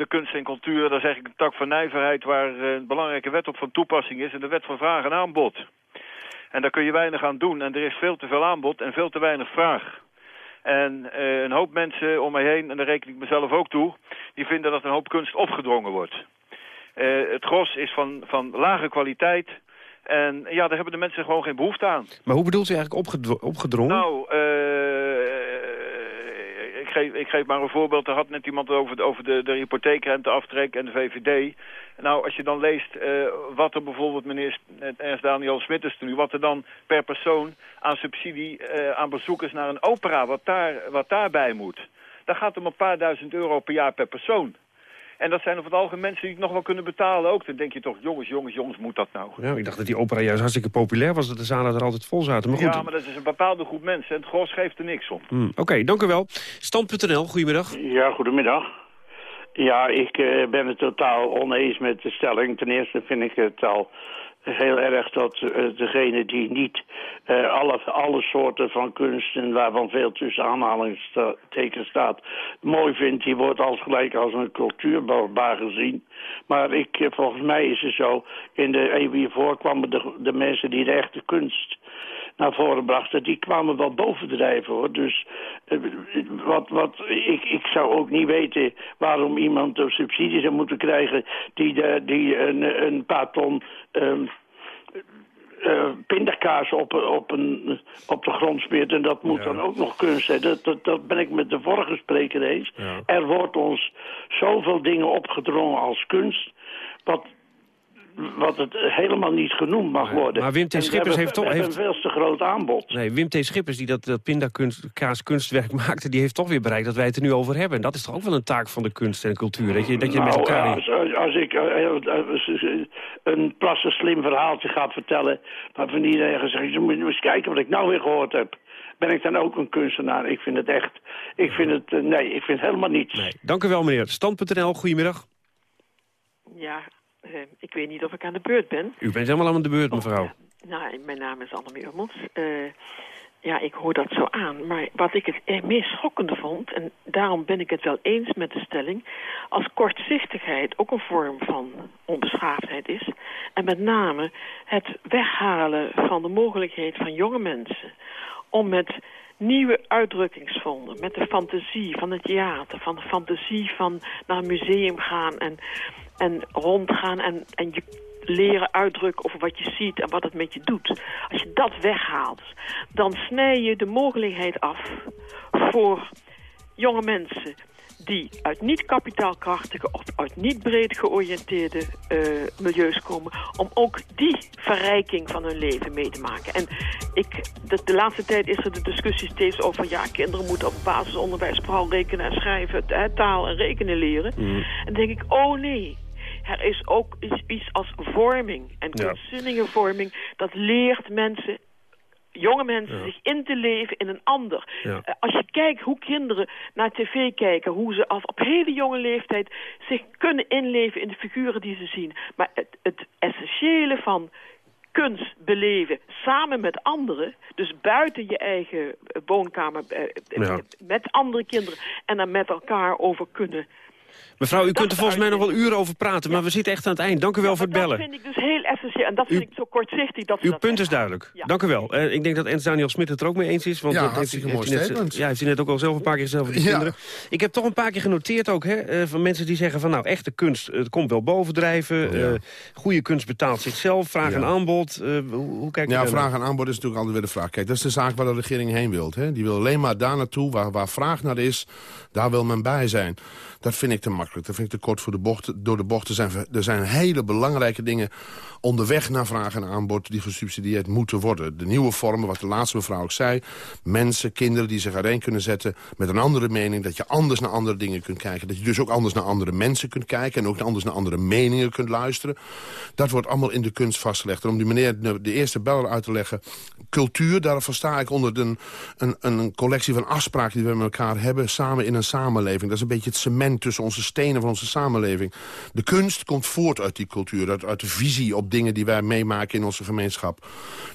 de kunst en cultuur, dat is eigenlijk een tak van nijverheid... waar een belangrijke wet op van toepassing is... en de wet van vraag en aanbod. En daar kun je weinig aan doen. En er is veel te veel aanbod en veel te weinig vraag. En uh, een hoop mensen om mij heen, en daar reken ik mezelf ook toe... die vinden dat een hoop kunst opgedrongen wordt. Uh, het gros is van, van lage kwaliteit... En ja, daar hebben de mensen gewoon geen behoefte aan. Maar hoe bedoelt u eigenlijk opgedrongen? Nou, uh, ik, geef, ik geef maar een voorbeeld. Er had net iemand over, de, over de, de hypotheekrenteaftrek en de VVD. Nou, als je dan leest uh, wat er bijvoorbeeld, meneer Ernst Daniel Smit is nu... wat er dan per persoon aan subsidie uh, aan bezoekers naar een opera... wat, daar, wat daarbij moet. Dan gaat het om een paar duizend euro per jaar per persoon. En dat zijn over het algemeen mensen die het nog wel kunnen betalen ook. Dan denk je toch, jongens, jongens, jongens, moet dat nou? Ja, ik dacht dat die opera juist hartstikke populair was. Dat de zalen er altijd vol zaten. Maar goed. Ja, maar dat is een bepaalde groep mensen. En het gros geeft er niks om. Hmm, Oké, okay, dank u wel. Stand.nl, goedemiddag. Ja, goedemiddag. Ja, ik uh, ben het totaal oneens met de stelling. Ten eerste vind ik het al heel erg dat uh, degene die niet uh, alle, alle soorten van kunsten, waarvan veel tussen aanhalingstekens staat, mooi vindt, die wordt als gelijk als een cultuurbarbaar gezien. Maar ik, uh, volgens mij is het zo, in de eeuw hiervoor kwamen de, de mensen die de echte kunst naar voren brachten, die kwamen wel bovendrijven hoor. Dus uh, wat, wat, ik, ik zou ook niet weten waarom iemand een subsidie zou moeten krijgen die, de, die een, een paar ton um, uh, pindakaas op, op, een, op de grond speert. En dat moet ja. dan ook nog kunst zijn. Dat, dat, dat, ben ik met de vorige spreker eens. Ja. Er wordt ons zoveel dingen opgedrongen als kunst... wat wat het helemaal niet genoemd mag worden. Maar Wim T. Schippers heeft toch... heeft een veel te groot aanbod. Nee, Wim T. Schippers, die dat, dat pindakaas kunstwerk maakte... die heeft toch weer bereikt dat wij het er nu over hebben. En dat is toch ook wel een taak van de kunst en cultuur? Dat je, dat je nou, met elkaar... Als, als ik uh, een plasse slim verhaaltje ga vertellen... waarvan iedereen gezegd je moet eens kijken wat ik nou weer gehoord heb ben ik dan ook een kunstenaar. Ik vind het echt, ik vind het, nee, ik vind het helemaal niets. Nee. Dank u wel, meneer. Stand.nl, goedemiddag. Ja, uh, ik weet niet of ik aan de beurt ben. U bent helemaal aan de beurt, mevrouw. Oh, nou, mijn naam is Annemie Urmans. Uh, ja, ik hoor dat zo aan. Maar wat ik het meest schokkende vond... en daarom ben ik het wel eens met de stelling... als kortzichtigheid ook een vorm van onbeschaafdheid is... en met name het weghalen van de mogelijkheid van jonge mensen... om met nieuwe uitdrukkingsvonden, met de fantasie van het theater... van de fantasie van naar een museum gaan en, en rondgaan... en, en je leren uitdrukken over wat je ziet en wat het met je doet. Als je dat weghaalt, dan snij je de mogelijkheid af voor jonge mensen die uit niet kapitaalkrachtige of uit niet breed georiënteerde uh, milieus komen... om ook die verrijking van hun leven mee te maken. En ik, de, de laatste tijd is er de discussie steeds over... ja, kinderen moeten op basisonderwijs vooral rekenen en schrijven... Taal en rekenen leren. Mm. En dan denk ik, oh nee, er is ook iets, iets als vorming en kunstzinnige vorming. Dat leert mensen jonge mensen zich in te leven in een ander. Ja. Eh, als je kijkt hoe kinderen naar tv kijken... hoe ze als op hele jonge leeftijd zich kunnen inleven in de figuren die ze zien. Maar het, het essentiële van kunst beleven samen met anderen... dus buiten je eigen eh, woonkamer eh, eh, Ja. met andere kinderen... en dan met elkaar over kunnen... Mevrouw, u kunt er volgens mij nog wel uren over praten, maar we zitten echt aan het eind. Dank u wel voor het Dat bellen. vind ik dus heel essentieel. En dat vind ik zo kortzichtig. Dat Uw dat punt is duidelijk. Dank u wel. Eh, ik denk dat Ernst Daniel Smit het er ook mee eens is. Want Ja, dat heeft, heeft mooi hij net. Ja, heeft hij net ook al zelf een paar keer gezegd over die Ja. kinderen. Ik heb toch een paar keer genoteerd ook, hè, eh, van mensen die zeggen van nou, echte kunst, het komt wel bovendrijven. Ja. eh, goede kunst betaalt zichzelf. Vraag Ja. en aanbod. eh, hoe, hoe kijk je Ja, vraag en aanbod is natuurlijk altijd weer de vraag. Kijk, dat is de zaak waar de regering heen wil. Hè? Die wil alleen maar daar naartoe, waar, waar vraag naar is, daar wil men bij zijn. Dat vind ik te makkelijk. Dat vind ik te kort voor de bocht, door de bocht. Er zijn, er zijn hele belangrijke dingen onderweg naar vraag en aanbod... die gesubsidieerd moeten worden. De nieuwe vormen, wat de laatste mevrouw ook zei... mensen, kinderen die zich uiteen kunnen zetten met een andere mening... dat je anders naar andere dingen kunt kijken. Dat je dus ook anders naar andere mensen kunt kijken... en ook anders naar andere meningen kunt luisteren. Dat wordt allemaal in de kunst vastgelegd. En om die meneer de, eerste beller uit te leggen... cultuur, daar versta ik onder een, een, een collectie van afspraken... die we met elkaar hebben, samen in een samenleving. Dat is een beetje het cement tussen onze stenen van onze samenleving. De kunst komt voort uit die cultuur, uit, uit de visie op dingen die wij meemaken in onze gemeenschap.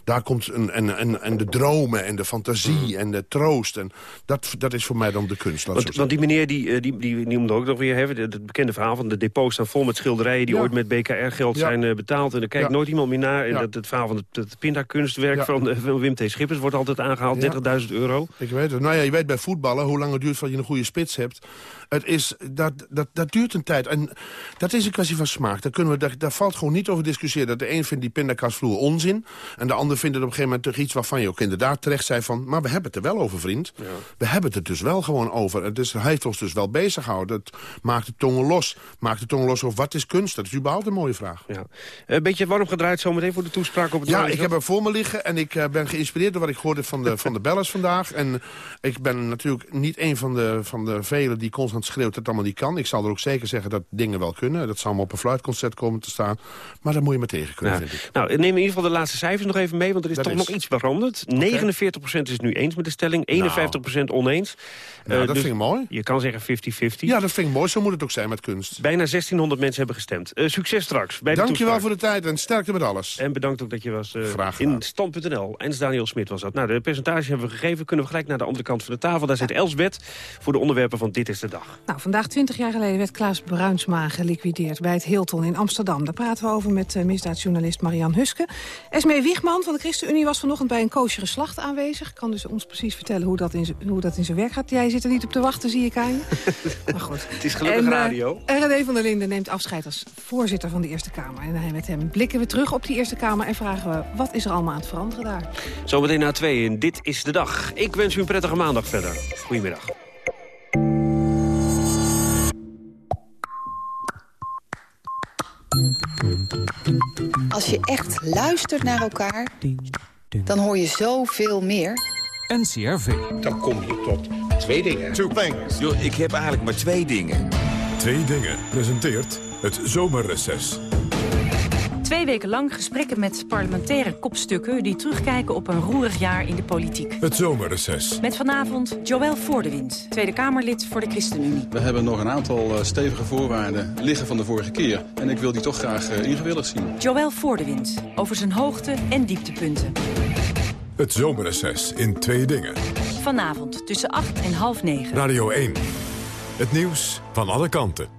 Daar komt een, en, en, en de dromen en de fantasie en de troost. En dat, dat is voor mij dan de kunst. Want, want die meneer die, eh, die, die noemde ook nog weer hè, het bekende verhaal van de depots staan vol met schilderijen die Ja. ooit met BKR-geld Ja. zijn eh, betaald. En er kijkt Ja. nooit iemand meer naar. En dat, het verhaal van het, het pindakunstwerk van, eh, van Wim T. Schippers wordt altijd aangehaald, Ja. 30.000 euro. Ik weet het. Nou ja, je weet bij voetballen hoe lang het duurt voordat je een goede spits hebt. Het is, dat, dat, dat duurt een tijd. En dat is een kwestie van smaak. Daar, kunnen we, daar, daar valt gewoon niet over discussiëren. Dat de een vindt die pindakaasvloer onzin. En de ander vindt het op een gegeven moment toch iets waarvan je ook inderdaad terecht zei van... maar we hebben het er wel over, vriend. We hebben het er dus wel gewoon over. Het is, hij heeft ons dus wel bezig gehouden. Het maakt de tongen los. Maakt de tongen los over wat is kunst? Dat is überhaupt een mooie vraag. Ja. Een beetje warm gedraaid zometeen voor de toespraak op het Ja, ik heb hem voor me liggen en ik eh, ben geïnspireerd door wat ik hoorde van de, van de bellers vandaag. En ik ben natuurlijk niet een van de, van de velen die constant schreeuwt dat het allemaal niet kan. Ik zal er ook zeker zeggen dat dingen wel kunnen. Dat zal me op een fluitconcert komen te staan. Maar daar moet je me tegen kunnen, Ja. vind ik. Nou, neem in ieder geval de laatste cijfers nog even mee, want er is Dat toch is. nog iets veranderd. 49% is nu eens met de stelling, 51% oneens. Nou, Eh, dat dus vind ik mooi. Je kan zeggen 50-50. Ja, dat vind ik mooi. Zo moet het ook zijn met kunst. Bijna 1600 mensen hebben gestemd. Eh, succes straks bij de Dank je wel toespraak. voor de tijd en sterkte met alles. En bedankt ook dat je was eh, Graag gedaan. in stand.nl. En Daniel Smit was dat. Nou, de percentage hebben we gegeven. Kunnen we gelijk naar de andere kant van de tafel. Daar zit Elsbeth voor de onderwerpen van Dit is de Dag. Nou, vandaag 20 jaar geleden werd Klaas Bruinsma geliquideerd bij het Hilton in Amsterdam. Daar praten we over met eh, misdaadjournalist Marian Huske. Esmee Wiegman van de ChristenUnie was vanochtend bij een koosje geslacht aanwezig. Kan dus ons precies vertellen hoe dat in zijn- hoe dat in zijn werk gaat. Jij zit er niet op te wachten, zie ik aan je. Maar goed. Het is gelukkig En, eh, radio. René van der Linden neemt afscheid als voorzitter van de Eerste Kamer. En hij- met hem blikken we terug op die Eerste Kamer en vragen we... wat is er allemaal aan het veranderen daar? Zometeen na twee in Dit is de Dag. Ik wens u een prettige maandag verder. Goedemiddag. Als je echt luistert naar elkaar, dan hoor je zoveel meer. NCRV. Dan kom je tot twee dingen. Two things. Yo, ik heb eigenlijk maar twee dingen. Twee dingen presenteert het zomerreces. Twee weken lang gesprekken met parlementaire kopstukken... die terugkijken op een roerig jaar in de politiek. Het zomerreces. Met vanavond Joël Voordewind, Tweede Kamerlid voor de ChristenUnie. We hebben nog een aantal eh, stevige voorwaarden liggen van de vorige keer. En ik wil die toch graag eh, ingewilligd zien. Joël Voordewind, over zijn hoogte- en dieptepunten. Het zomerreces in twee dingen. Vanavond tussen 8 en half 9. Radio 1. Het nieuws van alle kanten.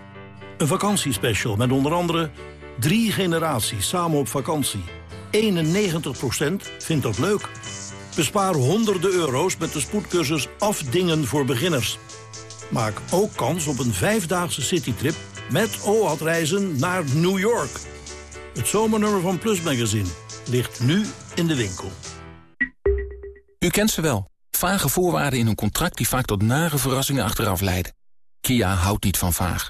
Een vakantiespecial met onder andere drie generaties samen op vakantie. 91% vindt dat leuk. Bespaar honderden euro's met de spoedcursus Afdingen voor beginners. Maak ook kans op een vijfdaagse citytrip met OAT-reizen naar New York. Het zomernummer van Plus Magazine ligt nu in de winkel. U kent ze wel. Vage voorwaarden in een contract die vaak tot nare verrassingen achteraf leiden. Kia houdt niet van vaag.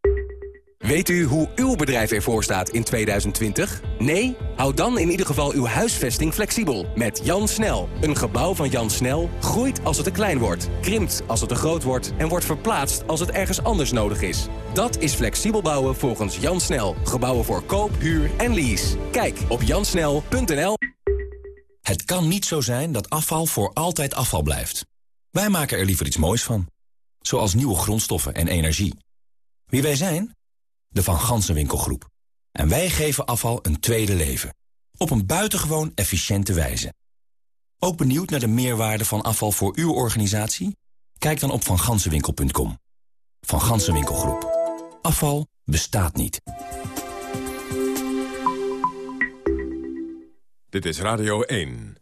Weet u hoe uw bedrijf ervoor staat in 2020? Nee? Houd dan in ieder geval uw huisvesting flexibel. Met Jan Snel. Een gebouw van Jan Snel groeit als het te klein wordt, krimpt als het te groot wordt... en wordt verplaatst als het ergens anders nodig is. Dat is flexibel bouwen volgens Jan Snel. Gebouwen voor koop, huur en lease. Kijk op jansnel.nl. Het kan niet zo zijn dat afval voor altijd afval blijft. Wij maken er liever iets moois van. Zoals nieuwe grondstoffen en energie. Wie wij zijn? De Van Gansenwinkelgroep. En wij geven afval een tweede leven. Op een buitengewoon efficiënte wijze. Ook benieuwd naar de meerwaarde van afval voor uw organisatie? Kijk dan op vangansenwinkel.com. Van Gansenwinkelgroep. Afval bestaat niet. Dit is Radio 1.